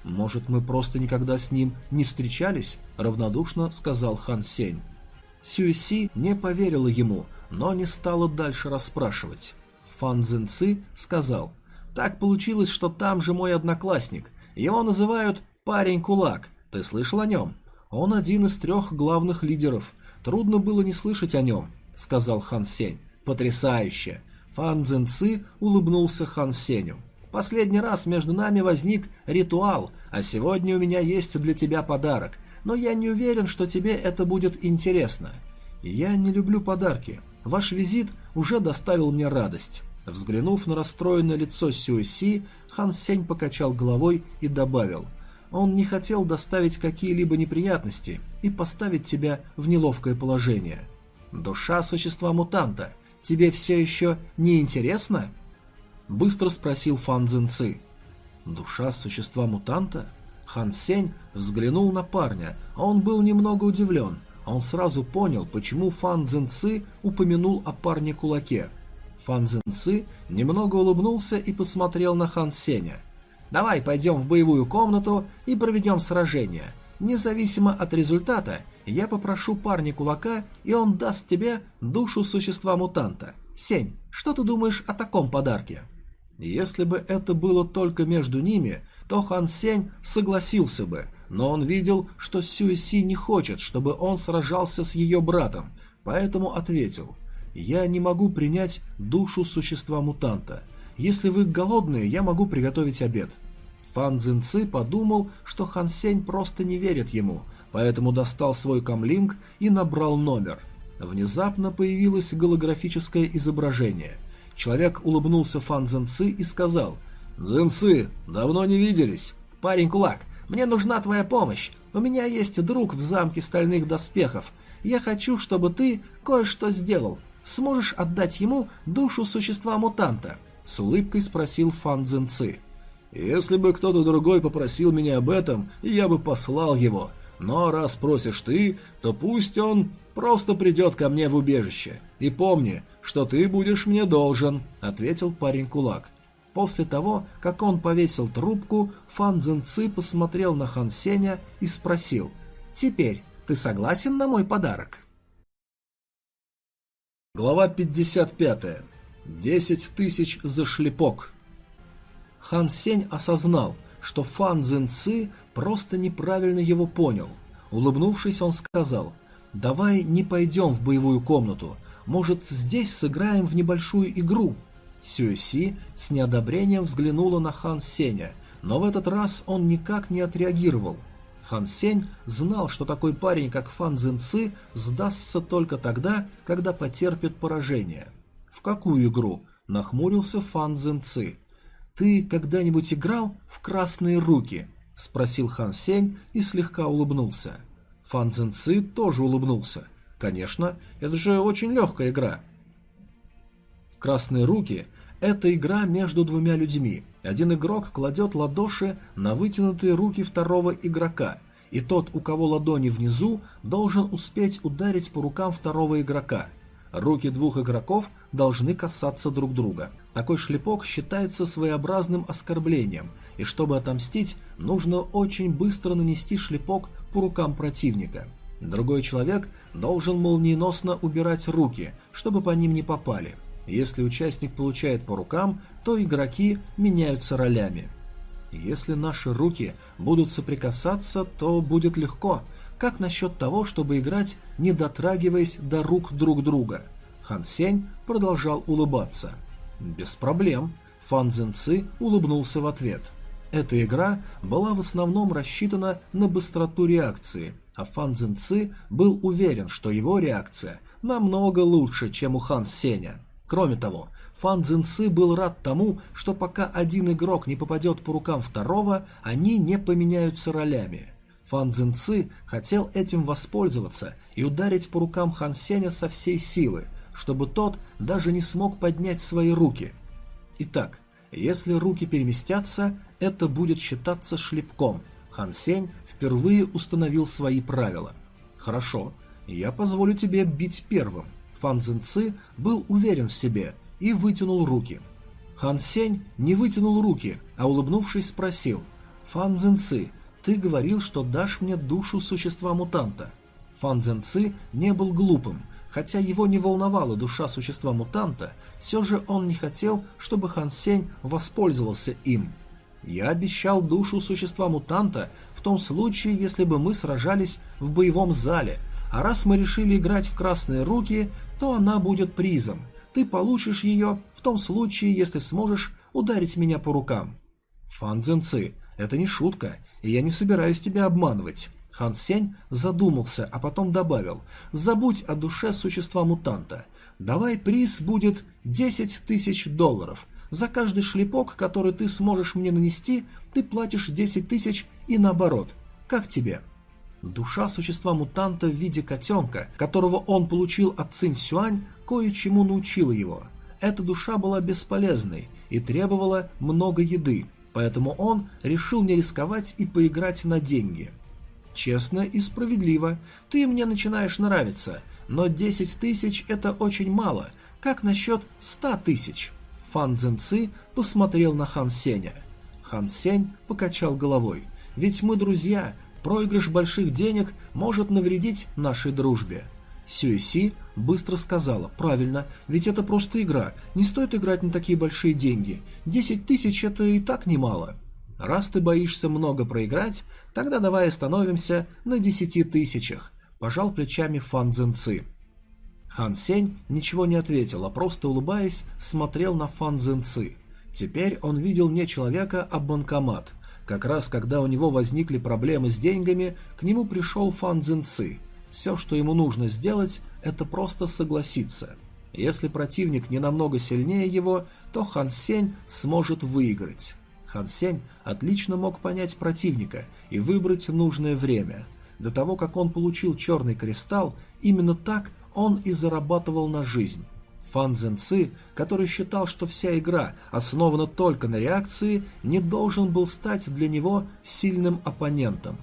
Speaker 1: «Может, мы просто никогда с ним не встречались?» – равнодушно сказал Хан Сень. Сюэси не поверила ему, но не стала дальше расспрашивать. Фан Цзинци сказал, «Так получилось, что там же мой одноклассник. Его называют «парень-кулак». Ты слышал о нем? Он один из трех главных лидеров. Трудно было не слышать о нем», — сказал Хан Сень. «Потрясающе!» Фан Цзинци улыбнулся Хан Сеню. Последний раз между нами возник ритуал, а сегодня у меня есть для тебя подарок, но я не уверен, что тебе это будет интересно. Я не люблю подарки. Ваш визит уже доставил мне радость. Взглянув на расстроенное лицо Сюэси, Хан Сень покачал головой и добавил. Он не хотел доставить какие-либо неприятности и поставить тебя в неловкое положение. «Душа существа-мутанта, тебе все еще не интересно?» Быстро спросил Фан Цзинцы. «Душа существа-мутанта?» Хан Сень взглянул на парня, а он был немного удивлен. Он сразу понял, почему Фан Цзинцы упомянул о парне-кулаке. Фан Цзинцы немного улыбнулся и посмотрел на Хан Сеня. «Давай пойдем в боевую комнату и проведем сражение. Независимо от результата, я попрошу парня-кулака, и он даст тебе душу существа-мутанта. Сень, что ты думаешь о таком подарке?» Если бы это было только между ними, то Хан Сень согласился бы, но он видел, что Сюэси не хочет, чтобы он сражался с ее братом, поэтому ответил «Я не могу принять душу существа-мутанта. Если вы голодные, я могу приготовить обед». Фан Цзинцы подумал, что Хан Сень просто не верит ему, поэтому достал свой камлинг и набрал номер. Внезапно появилось голографическое изображение. Человек улыбнулся Фан Цзинцы и сказал «Цзинцы, давно не виделись. Парень-кулак, мне нужна твоя помощь. У меня есть друг в замке стальных доспехов. Я хочу, чтобы ты кое-что сделал. Сможешь отдать ему душу существа-мутанта?» С улыбкой спросил Фан Цзинцы. «Если бы кто-то другой попросил меня об этом, я бы послал его. Но раз просишь ты, то пусть он просто придет ко мне в убежище. И помни, что ты будешь мне должен», — ответил парень-кулак. После того, как он повесил трубку, Фан Цзинцы посмотрел на Хан Сеня и спросил «Теперь ты согласен на мой подарок?» Глава 55. Десять тысяч за шлепок. Хан Сень осознал, что Фан Цзинцы просто неправильно его понял. Улыбнувшись, он сказал «Давай не пойдем в боевую комнату, может, здесь сыграем в небольшую игру?» Сюэси с неодобрением взглянула на Хан Сеня, но в этот раз он никак не отреагировал. Хан Сень знал, что такой парень, как Фан Цзинцы, сдастся только тогда, когда потерпит поражение. «В какую игру?» – нахмурился Фан Цзинцы. «Ты когда-нибудь играл в красные руки?» – спросил Хан Сень и слегка улыбнулся. Фан Цзинцы тоже улыбнулся. «Конечно, это же очень легкая игра». Красные руки – это игра между двумя людьми. Один игрок кладет ладоши на вытянутые руки второго игрока, и тот, у кого ладони внизу, должен успеть ударить по рукам второго игрока. Руки двух игроков должны касаться друг друга. Такой шлепок считается своеобразным оскорблением, и чтобы отомстить, нужно очень быстро нанести шлепок по рукам противника. Другой человек должен молниеносно убирать руки, чтобы по ним не попали – если участник получает по рукам, то игроки меняются ролями. Если наши руки будут соприкасаться, то будет легко. Как насчет того, чтобы играть, не дотрагиваясь до рук друг друга? Хан Сень продолжал улыбаться. Без проблем. Фан Цзинцы улыбнулся в ответ. Эта игра была в основном рассчитана на быстроту реакции, а Фан Цзинцы был уверен, что его реакция намного лучше, чем у Хан Сеня. Кроме того, Фан Цзиньцы был рад тому, что пока один игрок не попадет по рукам второго, они не поменяются ролями. Фан Цзиньцы хотел этим воспользоваться и ударить по рукам Хан Сеня со всей силы, чтобы тот даже не смог поднять свои руки. Итак, если руки переместятся, это будет считаться шлепком. Хан Сень впервые установил свои правила. Хорошо, я позволю тебе бить первым. Фан Цзиньцы был уверен в себе и вытянул руки. Хан Сень не вытянул руки, а улыбнувшись спросил «Фан Цзиньцы, ты говорил, что дашь мне душу существа-мутанта». Фан Цзиньцы не был глупым, хотя его не волновала душа существа-мутанта, все же он не хотел, чтобы Хан Сень воспользовался им. «Я обещал душу существа-мутанта том случае, если бы мы сражались в боевом зале, а раз мы решили играть в красные руки, то она будет призом. Ты получишь ее в том случае, если сможешь ударить меня по рукам. Фан Цзинцы, это не шутка, и я не собираюсь тебя обманывать. Хан Сень задумался, а потом добавил «Забудь о душе существа-мутанта. Давай приз будет 10 тысяч долларов. За каждый шлепок, который ты сможешь мне нанести, ты платишь 10 тысяч и наоборот. Как тебе?» Душа существа-мутанта в виде котенка, которого он получил от Цинь Сюань, кое-чему научила его. Эта душа была бесполезной и требовала много еды, поэтому он решил не рисковать и поиграть на деньги. Честно и справедливо. Ты мне начинаешь нравиться, но 10 тысяч это очень мало. Как насчет 100 тысяч? Фан Цзинци посмотрел на Хан Сеня. Хан Сень покачал головой. Ведь мы друзья, проигрыш больших денег может навредить нашей дружбе. Сюэси быстро сказала, правильно, ведь это просто игра, не стоит играть на такие большие деньги. 10 тысяч это и так немало. Раз ты боишься много проиграть, тогда давай остановимся на десяти тысячах», – пожал плечами Фан Цзинци. Хан Сень ничего не ответил, а просто улыбаясь, смотрел на Фан Цзинци. Теперь он видел не человека, а банкомат. Как раз когда у него возникли проблемы с деньгами, к нему пришел Фан Цзинци. Все, что ему нужно сделать, это просто согласиться. Если противник не намного сильнее его, то Хан Сень сможет выиграть. Хан Сень отлично мог понять противника и выбрать нужное время. До того, как он получил черный кристалл, именно так он и зарабатывал на жизнь. Фан Цзэн Ци, который считал, что вся игра основана только на реакции, не должен был стать для него сильным оппонентом.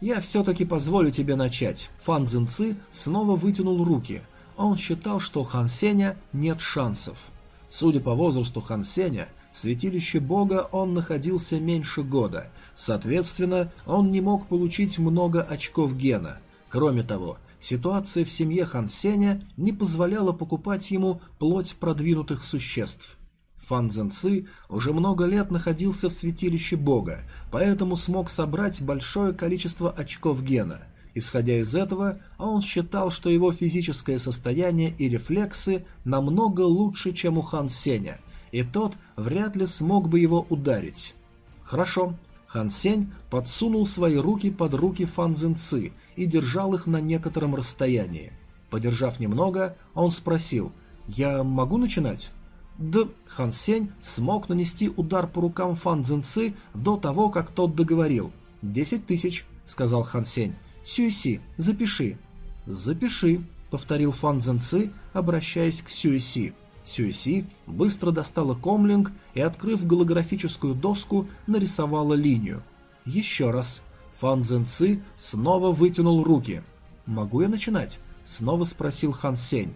Speaker 1: «Я все-таки позволю тебе начать». Фан Цзэн Ци снова вытянул руки. Он считал, что Хан Сеня нет шансов. Судя по возрасту Хан Сеня, в святилище бога он находился меньше года, соответственно, он не мог получить много очков гена. Кроме того, ситуация в семье Хан Сеня не позволяла покупать ему плоть продвинутых существ. Фан Цзэнци уже много лет находился в святилище бога, поэтому смог собрать большое количество очков гена. Исходя из этого, он считал, что его физическое состояние и рефлексы намного лучше, чем у Хан Сеня – и тот вряд ли смог бы его ударить. Хорошо. Хан Сень подсунул свои руки под руки Фан Цзиньцы и держал их на некотором расстоянии. Подержав немного, он спросил, «Я могу начинать?» Да, Хан Сень смог нанести удар по рукам Фан Цзиньцы до того, как тот договорил. «Десять тысяч», — сказал Хан Сень. «Сюэси, запиши». «Запиши», — повторил Фан Цзиньцы, обращаясь к Сюэси. Сюэси быстро достала комлинг и, открыв голографическую доску, нарисовала линию. Еще раз. Фан Цзэн Ци снова вытянул руки. «Могу я начинать?» — снова спросил Хан Сень.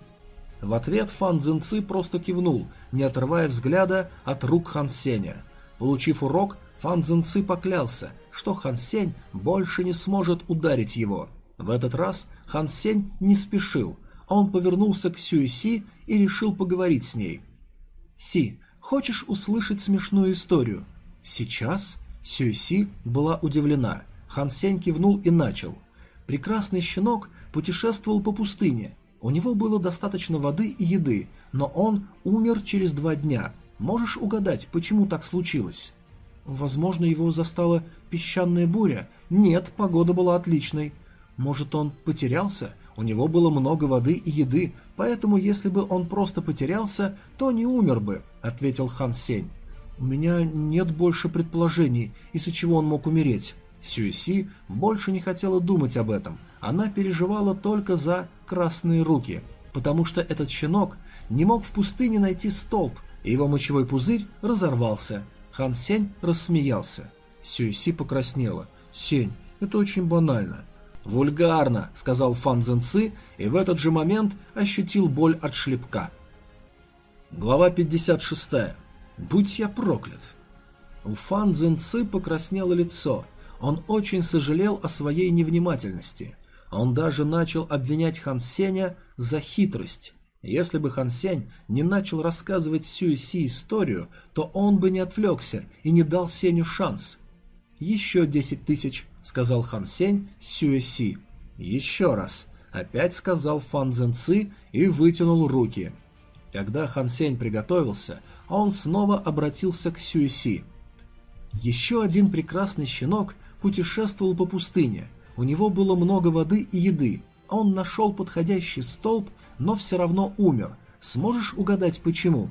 Speaker 1: В ответ Фан Цзэн Ци просто кивнул, не отрывая взгляда от рук Хан Сеня. Получив урок, Фан Цзэн Ци поклялся, что Хан Сень больше не сможет ударить его. В этот раз Хан Сень не спешил, он повернулся к Сюэси и решил поговорить с ней. «Си, хочешь услышать смешную историю?» «Сейчас?» Сюэси была удивлена. Хан Сень кивнул и начал. Прекрасный щенок путешествовал по пустыне. У него было достаточно воды и еды, но он умер через два дня. Можешь угадать, почему так случилось? Возможно, его застала песчаная буря. Нет, погода была отличной. Может, он потерялся? У него было много воды и еды, поэтому если бы он просто потерялся, то не умер бы», — ответил Хан Сень. «У меня нет больше предположений, из-за чего он мог умереть». Сюэси больше не хотела думать об этом. Она переживала только за красные руки, потому что этот щенок не мог в пустыне найти столб, и его мочевой пузырь разорвался. Хан Сень рассмеялся. Сюэси покраснела. «Сень, это очень банально. «Вульгарно», — сказал Фан Цзэнци, и в этот же момент ощутил боль от шлепка. Глава 56. «Будь я проклят». У Фан Цзэнци покраснело лицо. Он очень сожалел о своей невнимательности. Он даже начал обвинять Хан Сеня за хитрость. Если бы Хан Сень не начал рассказывать Сюэ Си историю, то он бы не отвлекся и не дал Сеню шанс. Еще десять тысяч — сказал Хан Сень Сюэси. «Еще раз», — опять сказал Фан Цзэн Ци и вытянул руки. Когда Хан Сень приготовился, он снова обратился к Сюэси. Еще один прекрасный щенок путешествовал по пустыне. у него было много воды и еды. Он нашел подходящий столб, но все равно умер. Сможешь угадать почему?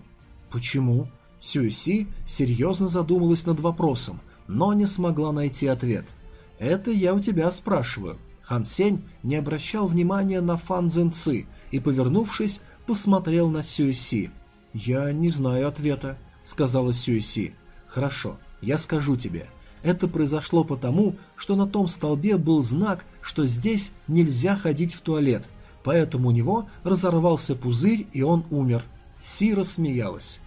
Speaker 1: Почему? Сюси серьезно задумалась над вопросом, но не смогла найти ответ. Это я у тебя спрашиваю. Хан Сень не обращал внимания на Фан Цзэн Ци и, повернувшись, посмотрел на Сюси. «Я не знаю ответа», — сказала Сюси. «Хорошо, я скажу тебе. Это произошло потому, что на том столбе был знак, что здесь нельзя ходить в туалет, поэтому у него разорвался пузырь, и он умер. Си рассмеялась.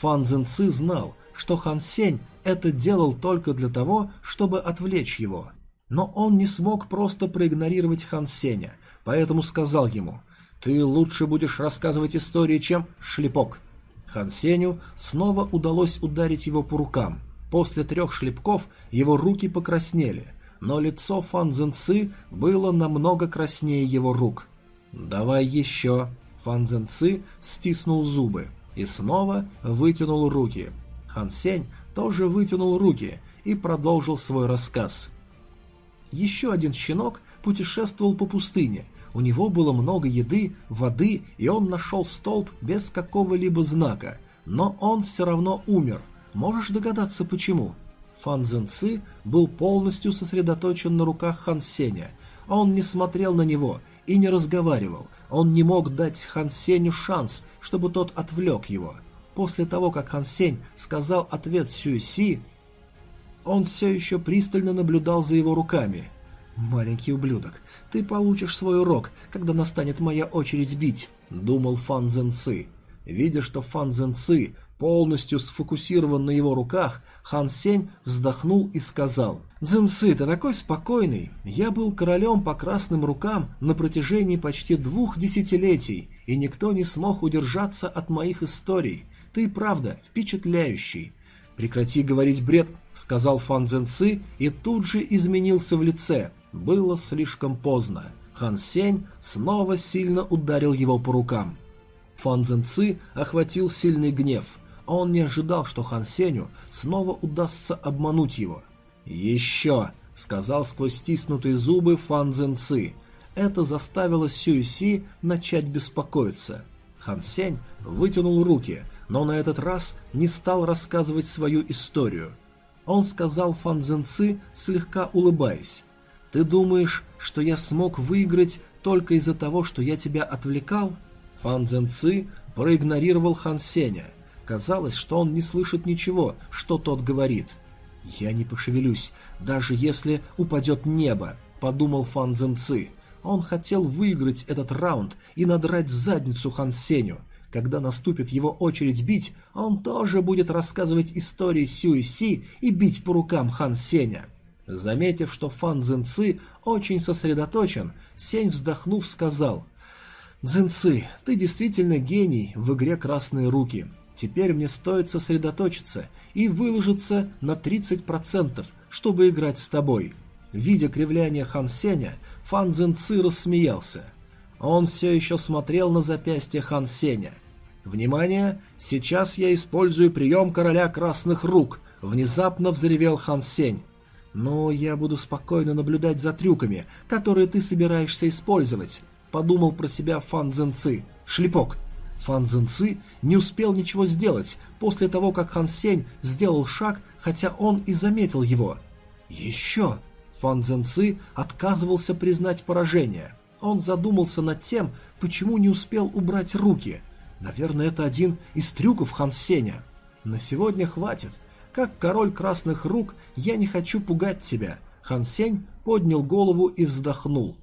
Speaker 1: Фан Цзинци знал, что Хан Сень это делал только для того, чтобы отвлечь его. Но он не смог просто проигнорировать Хан Сеня, поэтому сказал ему «Ты лучше будешь рассказывать истории, чем шлепок». Хан Сеню снова удалось ударить его по рукам – После трех шлепков его руки покраснели, но лицо Фан Цзэнци было намного краснее его рук. «Давай еще!» Фан Цзэнци стиснул зубы и снова вытянул руки. Хан Сень тоже вытянул руки и продолжил свой рассказ. Еще один щенок путешествовал по пустыне. У него было много еды, воды, и он нашел столб без какого-либо знака. Но он все равно умер – Можешь догадаться, почему? Фан Цзэн был полностью сосредоточен на руках Хан Сеня. Он не смотрел на него и не разговаривал. Он не мог дать Хан Сеню шанс, чтобы тот отвлек его. После того, как Хан Сень сказал ответ Сюй Си, он все еще пристально наблюдал за его руками. «Маленький ублюдок, ты получишь свой урок, когда настанет моя очередь бить», — думал Фан Цзэн Видя, что Фан Цзэн Полностью сфокусирован на его руках, Хан Сень вздохнул и сказал, «Цзиньсы, ты такой спокойный. Я был королем по красным рукам на протяжении почти двух десятилетий, и никто не смог удержаться от моих историй. Ты, правда, впечатляющий». «Прекрати говорить бред», — сказал Фан Цзиньцы и тут же изменился в лице. Было слишком поздно. Хан Сень снова сильно ударил его по рукам. Фан Цзиньцы охватил сильный гнев. Он не ожидал, что Хан Сеню снова удастся обмануть его. «Еще!» — сказал сквозь стиснутые зубы Фан Цзэн Ци. Это заставило Сюй Си начать беспокоиться. Хан Сень вытянул руки, но на этот раз не стал рассказывать свою историю. Он сказал Фан Цзэн Ци, слегка улыбаясь. «Ты думаешь, что я смог выиграть только из-за того, что я тебя отвлекал?» Фан Цзэн Ци проигнорировал Хан Сеня – Казалось, что он не слышит ничего, что тот говорит. «Я не пошевелюсь, даже если упадет небо», — подумал Фан Цзэнци. Он хотел выиграть этот раунд и надрать задницу Хан Сеню. Когда наступит его очередь бить, он тоже будет рассказывать истории Сюи Си и бить по рукам Хан Сеня. Заметив, что Фан Цзэнци очень сосредоточен, Сень, вздохнув, сказал «Цзэнци, ты действительно гений в игре «Красные руки». Теперь мне стоит сосредоточиться и выложиться на 30%, чтобы играть с тобой. Видя кривляние Хан Сеня, Фан Цзэн Ци рассмеялся. Он все еще смотрел на запястье Хан Сеня. «Внимание! Сейчас я использую прием короля красных рук!» Внезапно взревел Хан Сень. «Но я буду спокойно наблюдать за трюками, которые ты собираешься использовать», — подумал про себя Фан Цзэн Ци. «Шлепок! Фан Цзиньцы не успел ничего сделать после того, как Хан Сень сделал шаг, хотя он и заметил его. Еще! Фан Цзиньцы отказывался признать поражение. Он задумался над тем, почему не успел убрать руки. Наверное, это один из трюков Хан Сеня. На сегодня хватит. Как король красных рук, я не хочу пугать тебя. Хан Сень поднял голову и вздохнул.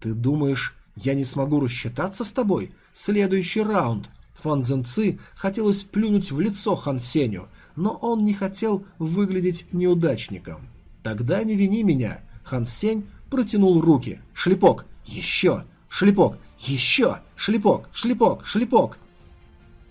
Speaker 1: Ты думаешь, я не смогу рассчитаться с тобой? Следующий раунд. Фан Цзэн хотелось плюнуть в лицо Хан Сеню, но он не хотел выглядеть неудачником. «Тогда не вини меня!» Хан Сень протянул руки. «Шлепок! Еще! Шлепок! Еще! Шлепок! Шлепок! Шлепок!»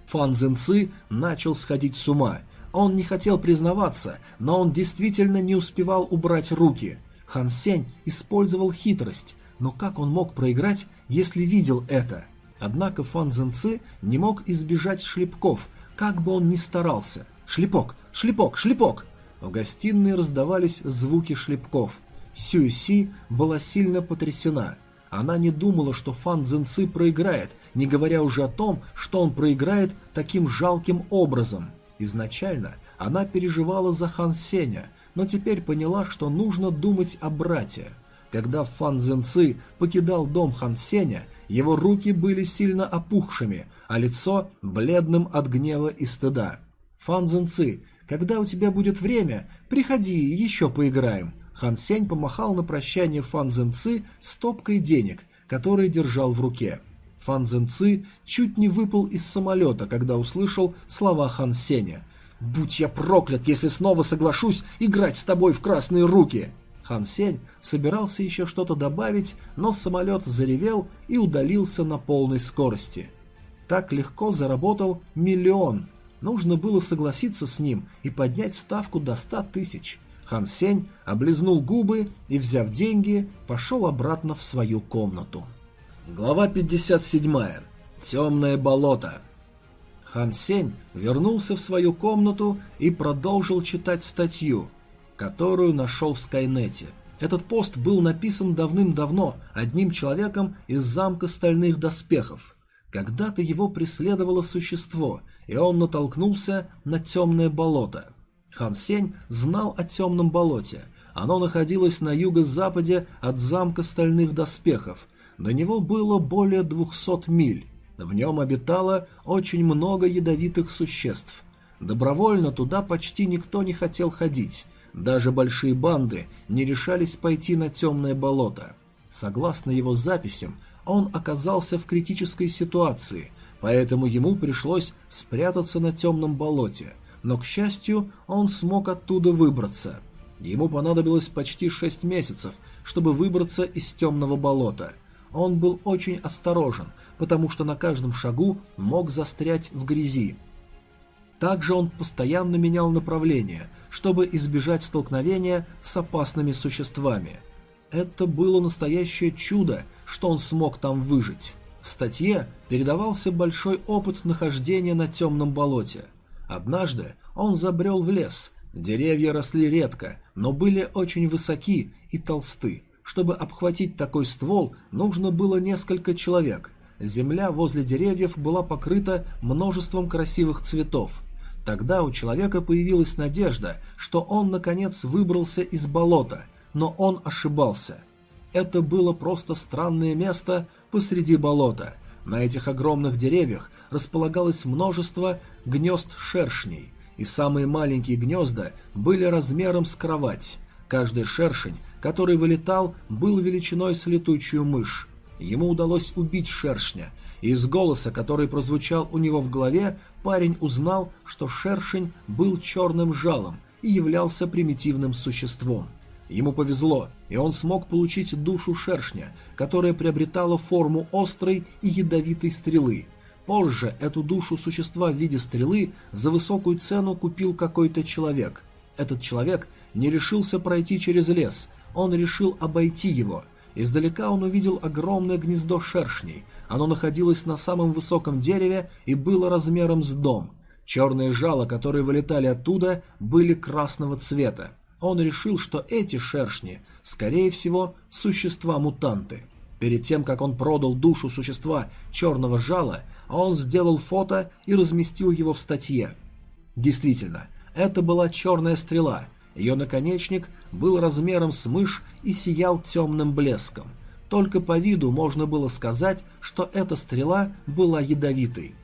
Speaker 1: Фан Цзэн начал сходить с ума. Он не хотел признаваться, но он действительно не успевал убрать руки. Хан Сень использовал хитрость, но как он мог проиграть, если видел это? Однако Фан Цзэнци не мог избежать шлепков, как бы он ни старался. Шлепок, шлепок, шлепок! В гостиной раздавались звуки шлепков. Сюси была сильно потрясена. Она не думала, что Фан Цзиньци проиграет, не говоря уже о том, что он проиграет таким жалким образом. Изначально она переживала за Хан Сеня, но теперь поняла, что нужно думать о брате. Когда Фан Цзиньци покидал дом Хан Сеня, его руки были сильно опухшими, а лицо бледным от гнева и стыда. «Фан Цзиньци, когда у тебя будет время, приходи, еще поиграем». Хан Сень помахал на прощание Фан Цзиньци стопкой денег, которые держал в руке. Фан Цзиньци чуть не выпал из самолета, когда услышал слова Хан Сеня. «Будь я проклят, если снова соглашусь играть с тобой в красные руки!» Хан Сень собирался еще что-то добавить, но самолет заревел и удалился на полной скорости. Так легко заработал миллион. Нужно было согласиться с ним и поднять ставку до ста тысяч. Хан Сень облизнул губы и, взяв деньги, пошел обратно в свою комнату. Глава 57. Темное болото. Хан Сень вернулся в свою комнату и продолжил читать статью – которую нашел в Скайнете. Этот пост был написан давным-давно одним человеком из замка стальных доспехов. Когда-то его преследовало существо, и он натолкнулся на темное болото. Хан Сень знал о темном болоте. Оно находилось на юго-западе от замка стальных доспехов. До него было более двухсот миль. В нем обитало очень много ядовитых существ. Добровольно туда почти никто не хотел ходить, даже большие банды не решались пойти на темное болото. Согласно его записям, он оказался в критической ситуации, поэтому ему пришлось спрятаться на темном болоте, но, к счастью, он смог оттуда выбраться. Ему понадобилось почти шесть месяцев, чтобы выбраться из темного болота. Он был очень осторожен, потому что на каждом шагу мог застрять в грязи. Также он постоянно менял направление – чтобы избежать столкновения с опасными существами. Это было настоящее чудо, что он смог там выжить. В статье передавался большой опыт нахождения на темном болоте. Однажды он забрел в лес. Деревья росли редко, но были очень высоки и толсты. Чтобы обхватить такой ствол, нужно было несколько человек. Земля возле деревьев была покрыта множеством красивых цветов. Тогда у человека появилась надежда, что он наконец выбрался из болота, но он ошибался. Это было просто странное место посреди болота. На этих огромных деревьях располагалось множество гнезд шершней, и самые маленькие гнезда были размером с кровать. Каждый шершень, который вылетал, был величиной с летучую мышь. Ему удалось убить шершня, из голоса, который прозвучал у него в голове, парень узнал, что шершень был черным жалом и являлся примитивным существом. Ему повезло, и он смог получить душу шершня, которая приобретала форму острой и ядовитой стрелы. Позже эту душу существа в виде стрелы за высокую цену купил какой-то человек. Этот человек не решился пройти через лес, он решил обойти его. Издалека он увидел огромное гнездо шершней, оно находилось на самом высоком дереве и было размером с дом. Черные жало, которые вылетали оттуда, были красного цвета. Он решил, что эти шершни, скорее всего, существа-мутанты. Перед тем, как он продал душу существа черного жала, он сделал фото и разместил его в статье. Действительно, это была черная стрела. Ее наконечник был размером с мышь и сиял темным блеском. Только по виду можно было сказать, что эта стрела была ядовитой.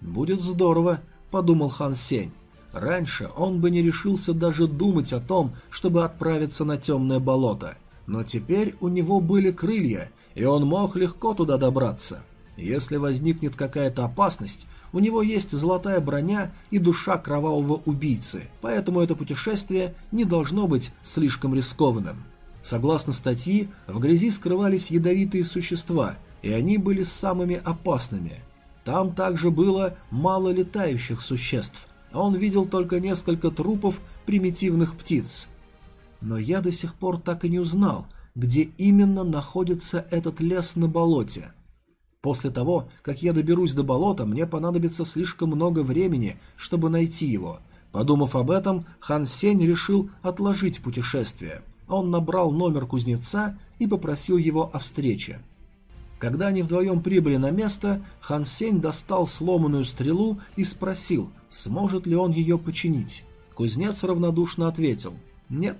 Speaker 1: «Будет здорово», — подумал Хан Сень. Раньше он бы не решился даже думать о том, чтобы отправиться на темное болото, но теперь у него были крылья, и он мог легко туда добраться. Если возникнет какая-то опасность, у него есть золотая броня и душа кровавого убийцы, поэтому это путешествие не должно быть слишком рискованным. Согласно статьи, в грязи скрывались ядовитые существа, и они были самыми опасными. Там также было мало летающих существ, а он видел только несколько трупов примитивных птиц. Но я до сих пор так и не узнал, где именно находится этот лес на болоте. После того, как я доберусь до болота, мне понадобится слишком много времени, чтобы найти его. Подумав об этом, Хан Сень решил отложить путешествие – Он набрал номер кузнеца и попросил его о встрече. Когда они вдвоем прибыли на место, Хан Сень достал сломанную стрелу и спросил, сможет ли он ее починить. Кузнец равнодушно ответил «Нет,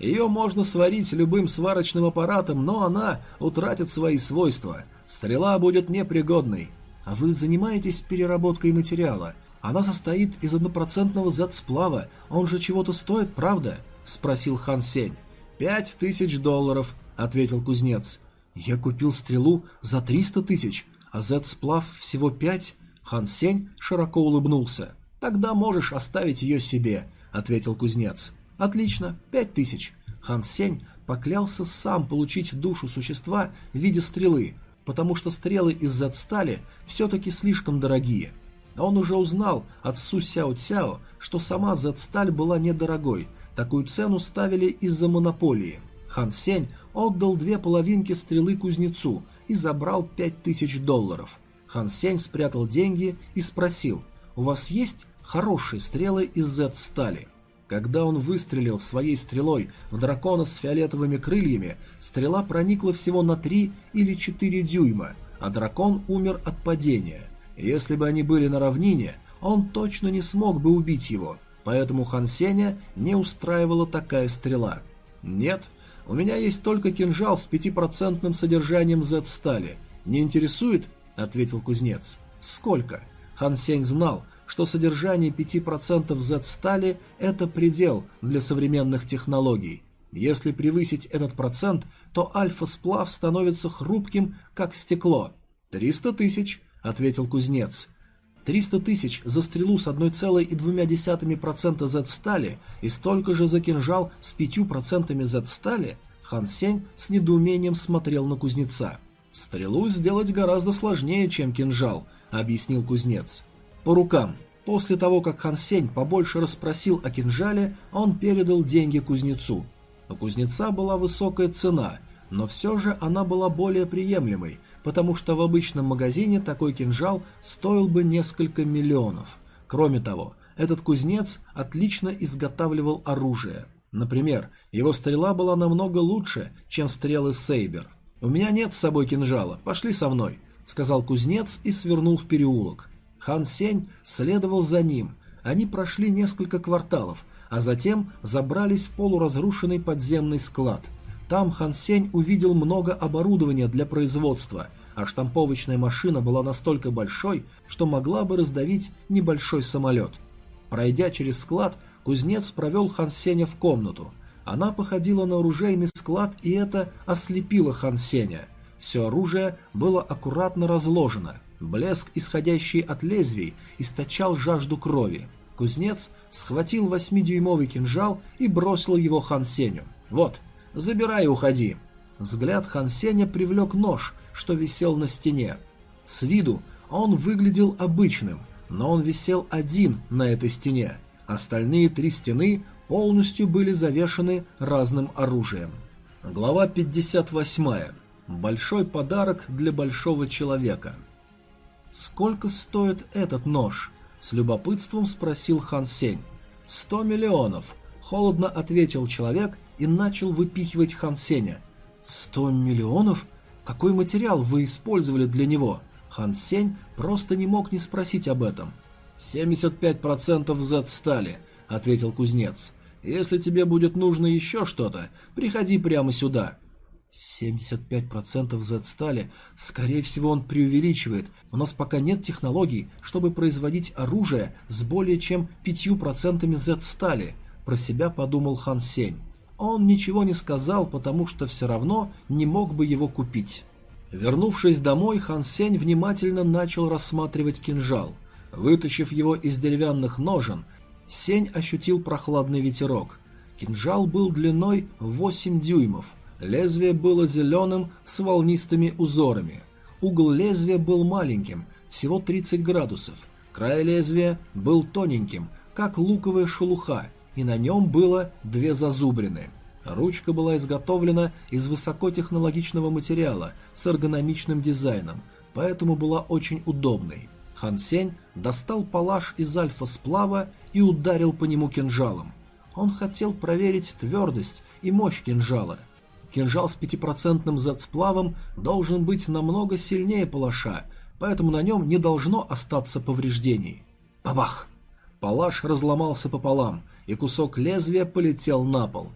Speaker 1: ее можно сварить любым сварочным аппаратом, но она утратит свои свойства. Стрела будет непригодной. А вы занимаетесь переработкой материала? Она состоит из однопроцентного Z-сплава, он же чего-то стоит, правда?» – спросил Хан Сень. «Пять тысяч долларов», – ответил кузнец. «Я купил стрелу за 300 тысяч, а Z-сплав всего пять?» Хан Сень широко улыбнулся. «Тогда можешь оставить ее себе», — ответил кузнец. «Отлично, пять тысяч». Хан Сень поклялся сам получить душу существа в виде стрелы, потому что стрелы из Z-стали все-таки слишком дорогие. Он уже узнал от Су Сяо Цяо, что сама Z-сталь была недорогой, такую цену ставили из-за монополии. Хан Сень отдал две половинки стрелы кузнецу и забрал пять тысяч долларов. Хан Сень спрятал деньги и спросил, «У вас есть хорошие стрелы из Z-стали?» Когда он выстрелил своей стрелой в дракона с фиолетовыми крыльями, стрела проникла всего на 3 или 4 дюйма, а дракон умер от падения. Если бы они были на равнине, он точно не смог бы убить его, поэтому Хан Сеня не устраивала такая стрела. «Нет, у меня есть только кинжал с пятипроцентным содержанием Z-стали. Не интересует?» — ответил кузнец. «Сколько?» Хан Сень знал, что содержание 5% Z-стали – это предел для современных технологий. Если превысить этот процент, то альфа-сплав становится хрупким, как стекло. «Триста тысяч», – ответил кузнец. «Триста тысяч за стрелу с 1,2% Z-стали и столько же за кинжал с 5% Z-стали?» Хан Сень с недоумением смотрел на кузнеца. «Стрелу сделать гораздо сложнее, чем кинжал», — объяснил кузнец. «По рукам». После того, как Хан Сень побольше расспросил о кинжале, он передал деньги кузнецу. У кузнеца была высокая цена, но все же она была более приемлемой, потому что в обычном магазине такой кинжал стоил бы несколько миллионов. Кроме того, этот кузнец отлично изготавливал оружие. Например, его стрела была намного лучше, чем стрелы Сейбер. «У меня нет с собой кинжала, пошли со мной», — сказал кузнец и свернул в переулок. Хан Сень следовал за ним. Они прошли несколько кварталов, а затем забрались в полуразрушенный подземный склад. Там Хан Сень увидел много оборудования для производства, а штамповочная машина была настолько большой, что могла бы раздавить небольшой самолет. Пройдя через склад, кузнец провел Хан Сеня в комнату. Она походила на оружейный склад, и это ослепило Хан Сеня. Все оружие было аккуратно разложено. Блеск, исходящий от лезвий, источал жажду крови. Кузнец схватил восьмидюймовый кинжал и бросил его Хан Сеню. «Вот, забирай и уходи». Взгляд Хан Сеня привлек нож, что висел на стене. С виду он выглядел обычным, но он висел один на этой стене. Остальные три стены полностью были завешаны разным оружием. Глава 58. Большой подарок для большого человека. «Сколько стоит этот нож?» – с любопытством спросил Хан Сень. «Сто миллионов», – холодно ответил человек и начал выпихивать Хан Сеня. «Сто миллионов? Какой материал вы использовали для него?» Хан Сень просто не мог не спросить об этом. «75% Z-стали», — ответил кузнец. «Если тебе будет нужно еще что-то, приходи прямо сюда. 75% Z-стали. Скорее всего, он преувеличивает. У нас пока нет технологий, чтобы производить оружие с более чем 5% Z-стали. Про себя подумал Хан Сень. Он ничего не сказал, потому что все равно не мог бы его купить. Вернувшись домой, Хан Сень внимательно начал рассматривать кинжал. Вытащив его из деревянных ножен, Сень ощутил прохладный ветерок. Кинжал был длиной 8 дюймов – Лезвие было зеленым с волнистыми узорами. Угол лезвия был маленьким, всего 30 градусов. Край лезвия был тоненьким, как луковая шелуха, и на нем было две зазубрины. Ручка была изготовлена из высокотехнологичного материала с эргономичным дизайном, поэтому была очень удобной. Хан Сень достал палаш из альфа-сплава и ударил по нему кинжалом. Он хотел проверить твердость и мощь кинжала. Кинжал с пятипроцентным Z-сплавом должен быть намного сильнее палаша, поэтому на нем не должно остаться повреждений. Бабах! Палаш разломался пополам, и кусок лезвия полетел на пол.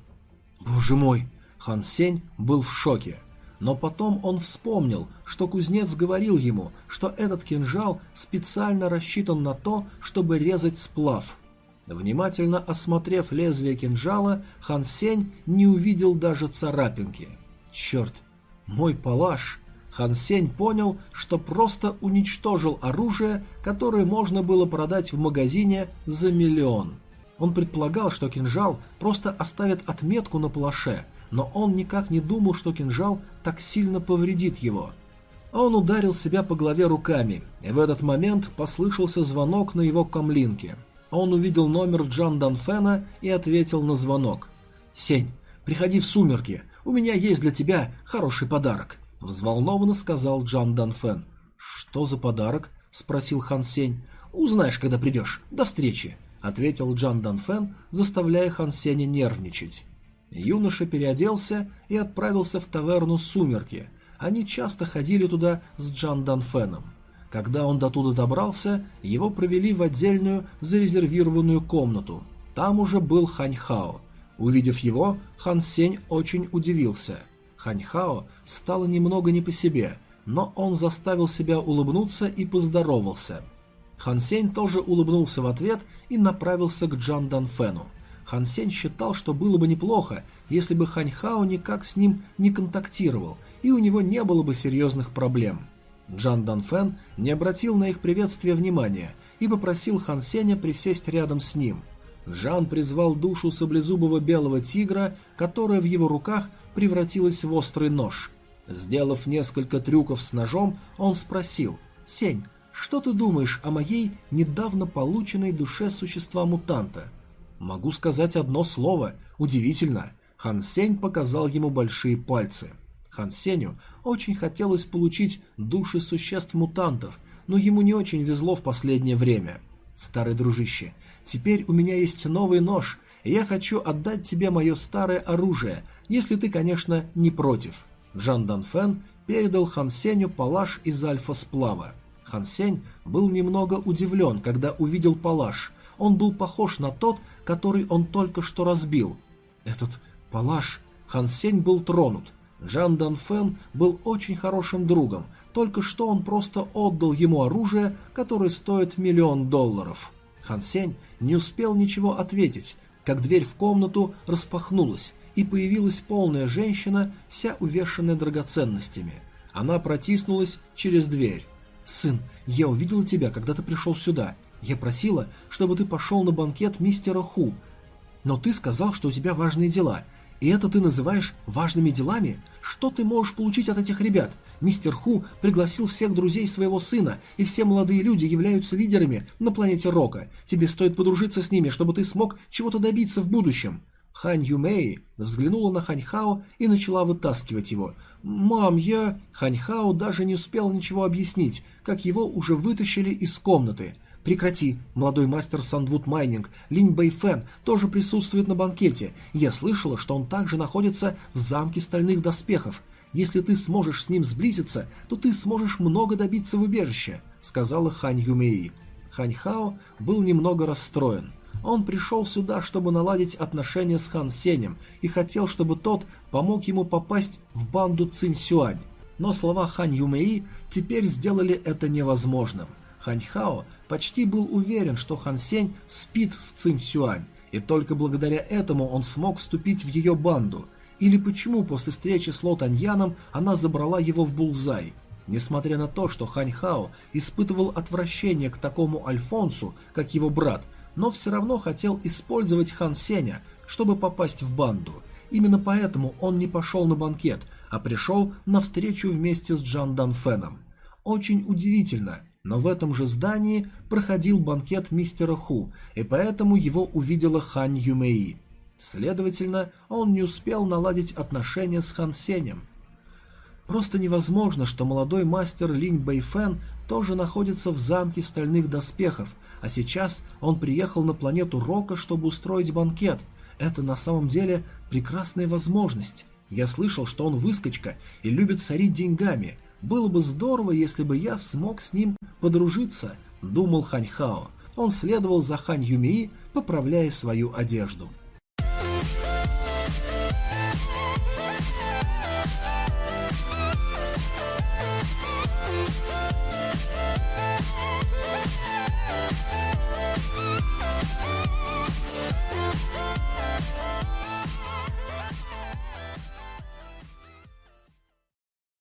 Speaker 1: Боже мой! Хан Сень был в шоке. Но потом он вспомнил, что кузнец говорил ему, что этот кинжал специально рассчитан на то, чтобы резать сплав. Внимательно осмотрев лезвие кинжала, Хан Сень не увидел даже царапинки. Черт, мой палаш! Хан Сень понял, что просто уничтожил оружие, которое можно было продать в магазине за миллион. Он предполагал, что кинжал просто оставит отметку на палаше, но он никак не думал, что кинжал так сильно повредит его. Он ударил себя по голове руками, и в этот момент послышался звонок на его камлинке. Он увидел номер Джан Данфена и ответил на звонок. «Сень, приходи в сумерки, у меня есть для тебя хороший подарок», – взволнованно сказал Джан Данфен. «Что за подарок?» – спросил Хан Сень. «Узнаешь, когда придешь. До встречи», – ответил Джан Данфен, заставляя Хан Сеня нервничать. Юноша переоделся и отправился в таверну «Сумерки». Они часто ходили туда с Джан Данфеном. Когда он до туда добрался, его провели в отдельную зарезервированную комнату. Там уже был Ханьхао. Увидев его, Хан Сень очень удивился. Ханьхао стало немного не по себе, но он заставил себя улыбнуться и поздоровался. Хан Сень тоже улыбнулся в ответ и направился к Джан Данфену. Хан Сень считал, что было бы неплохо, если бы Хань Хао никак с ним не контактировал, и у него не было бы серьезных проблем. Джан Дан Фэн не обратил на их приветствие внимания и попросил Хан Сеня присесть рядом с ним. Жан призвал душу саблезубого белого тигра, которая в его руках превратилась в острый нож. Сделав несколько трюков с ножом, он спросил «Сень, что ты думаешь о моей недавно полученной душе существа-мутанта?» Могу сказать одно слово. Удивительно. Хан Сень показал ему большие пальцы. Хан Сенью очень хотелось получить души существ-мутантов, но ему не очень везло в последнее время. Старый дружище, теперь у меня есть новый нож, и я хочу отдать тебе мое старое оружие, если ты, конечно, не против. Жан Дан Фэн передал Хан Сенью палаш из альфа-сплава. Хан Сень был немного удивлен, когда увидел палаш. Он был похож на тот, который он только что разбил. Этот палаш Хан Сень был тронут. Жан Фэн был очень хорошим другом, только что он просто отдал ему оружие, которое стоит миллион долларов. Хан Сень не успел ничего ответить, как дверь в комнату распахнулась, и появилась полная женщина, вся увешанная драгоценностями. Она протиснулась через дверь. «Сын, я увидела тебя, когда ты пришел сюда. Я просила, чтобы ты пошел на банкет мистера Ху. Но ты сказал, что у тебя важные дела. И это ты называешь важными делами? Что ты можешь получить от этих ребят? Мистер Ху пригласил всех друзей своего сына, и все молодые люди являются лидерами на планете Рока. Тебе стоит подружиться с ними, чтобы ты смог чего-то добиться в будущем. Хань Юмэй взглянула на Хань Хао и начала вытаскивать его. «Мам, я...» Хань Хао даже не успел ничего объяснить, как его уже вытащили из комнаты – Прекрати, молодой мастер Сандвуд Майнинг, Линь Бэйфэн тоже присутствует на банкете. Я слышала, что он также находится в замке стальных доспехов. Если ты сможешь с ним сблизиться, то ты сможешь много добиться в убежище», — сказала Хань Юмеи. Хань Хао был немного расстроен. Он пришел сюда, чтобы наладить отношения с Хан Сенем и хотел, чтобы тот помог ему попасть в банду Цинь Сюань. Но слова Хань Юмеи теперь сделали это невозможным. Хань Хао почти был уверен, что Хан Сень спит с Цинь Сюань, и только благодаря этому он смог вступить в ее банду. Или почему после встречи с Ло Таньяном она забрала его в Булзай? Несмотря на то, что Хань Хао испытывал отвращение к такому Альфонсу, как его брат, но все равно хотел использовать Хан Сеня, чтобы попасть в банду. Именно поэтому он не пошел на банкет, а пришел на встречу вместе с Джан Дан Феном. Очень удивительно, но в этом же здании проходил банкет мистера Ху, и поэтому его увидела Хань Юмеи. Следовательно, он не успел наладить отношения с Хань Сенем. Просто невозможно, что молодой мастер Линь Бэйфэн тоже находится в замке стальных доспехов, а сейчас он приехал на планету Рока, чтобы устроить банкет. Это на самом деле прекрасная возможность. Я слышал, что он выскочка и любит сорить деньгами. Было бы здорово, если бы я смог с ним подружиться, думал Хань Хао. Он следовал за Хань Юмии, поправляя свою одежду.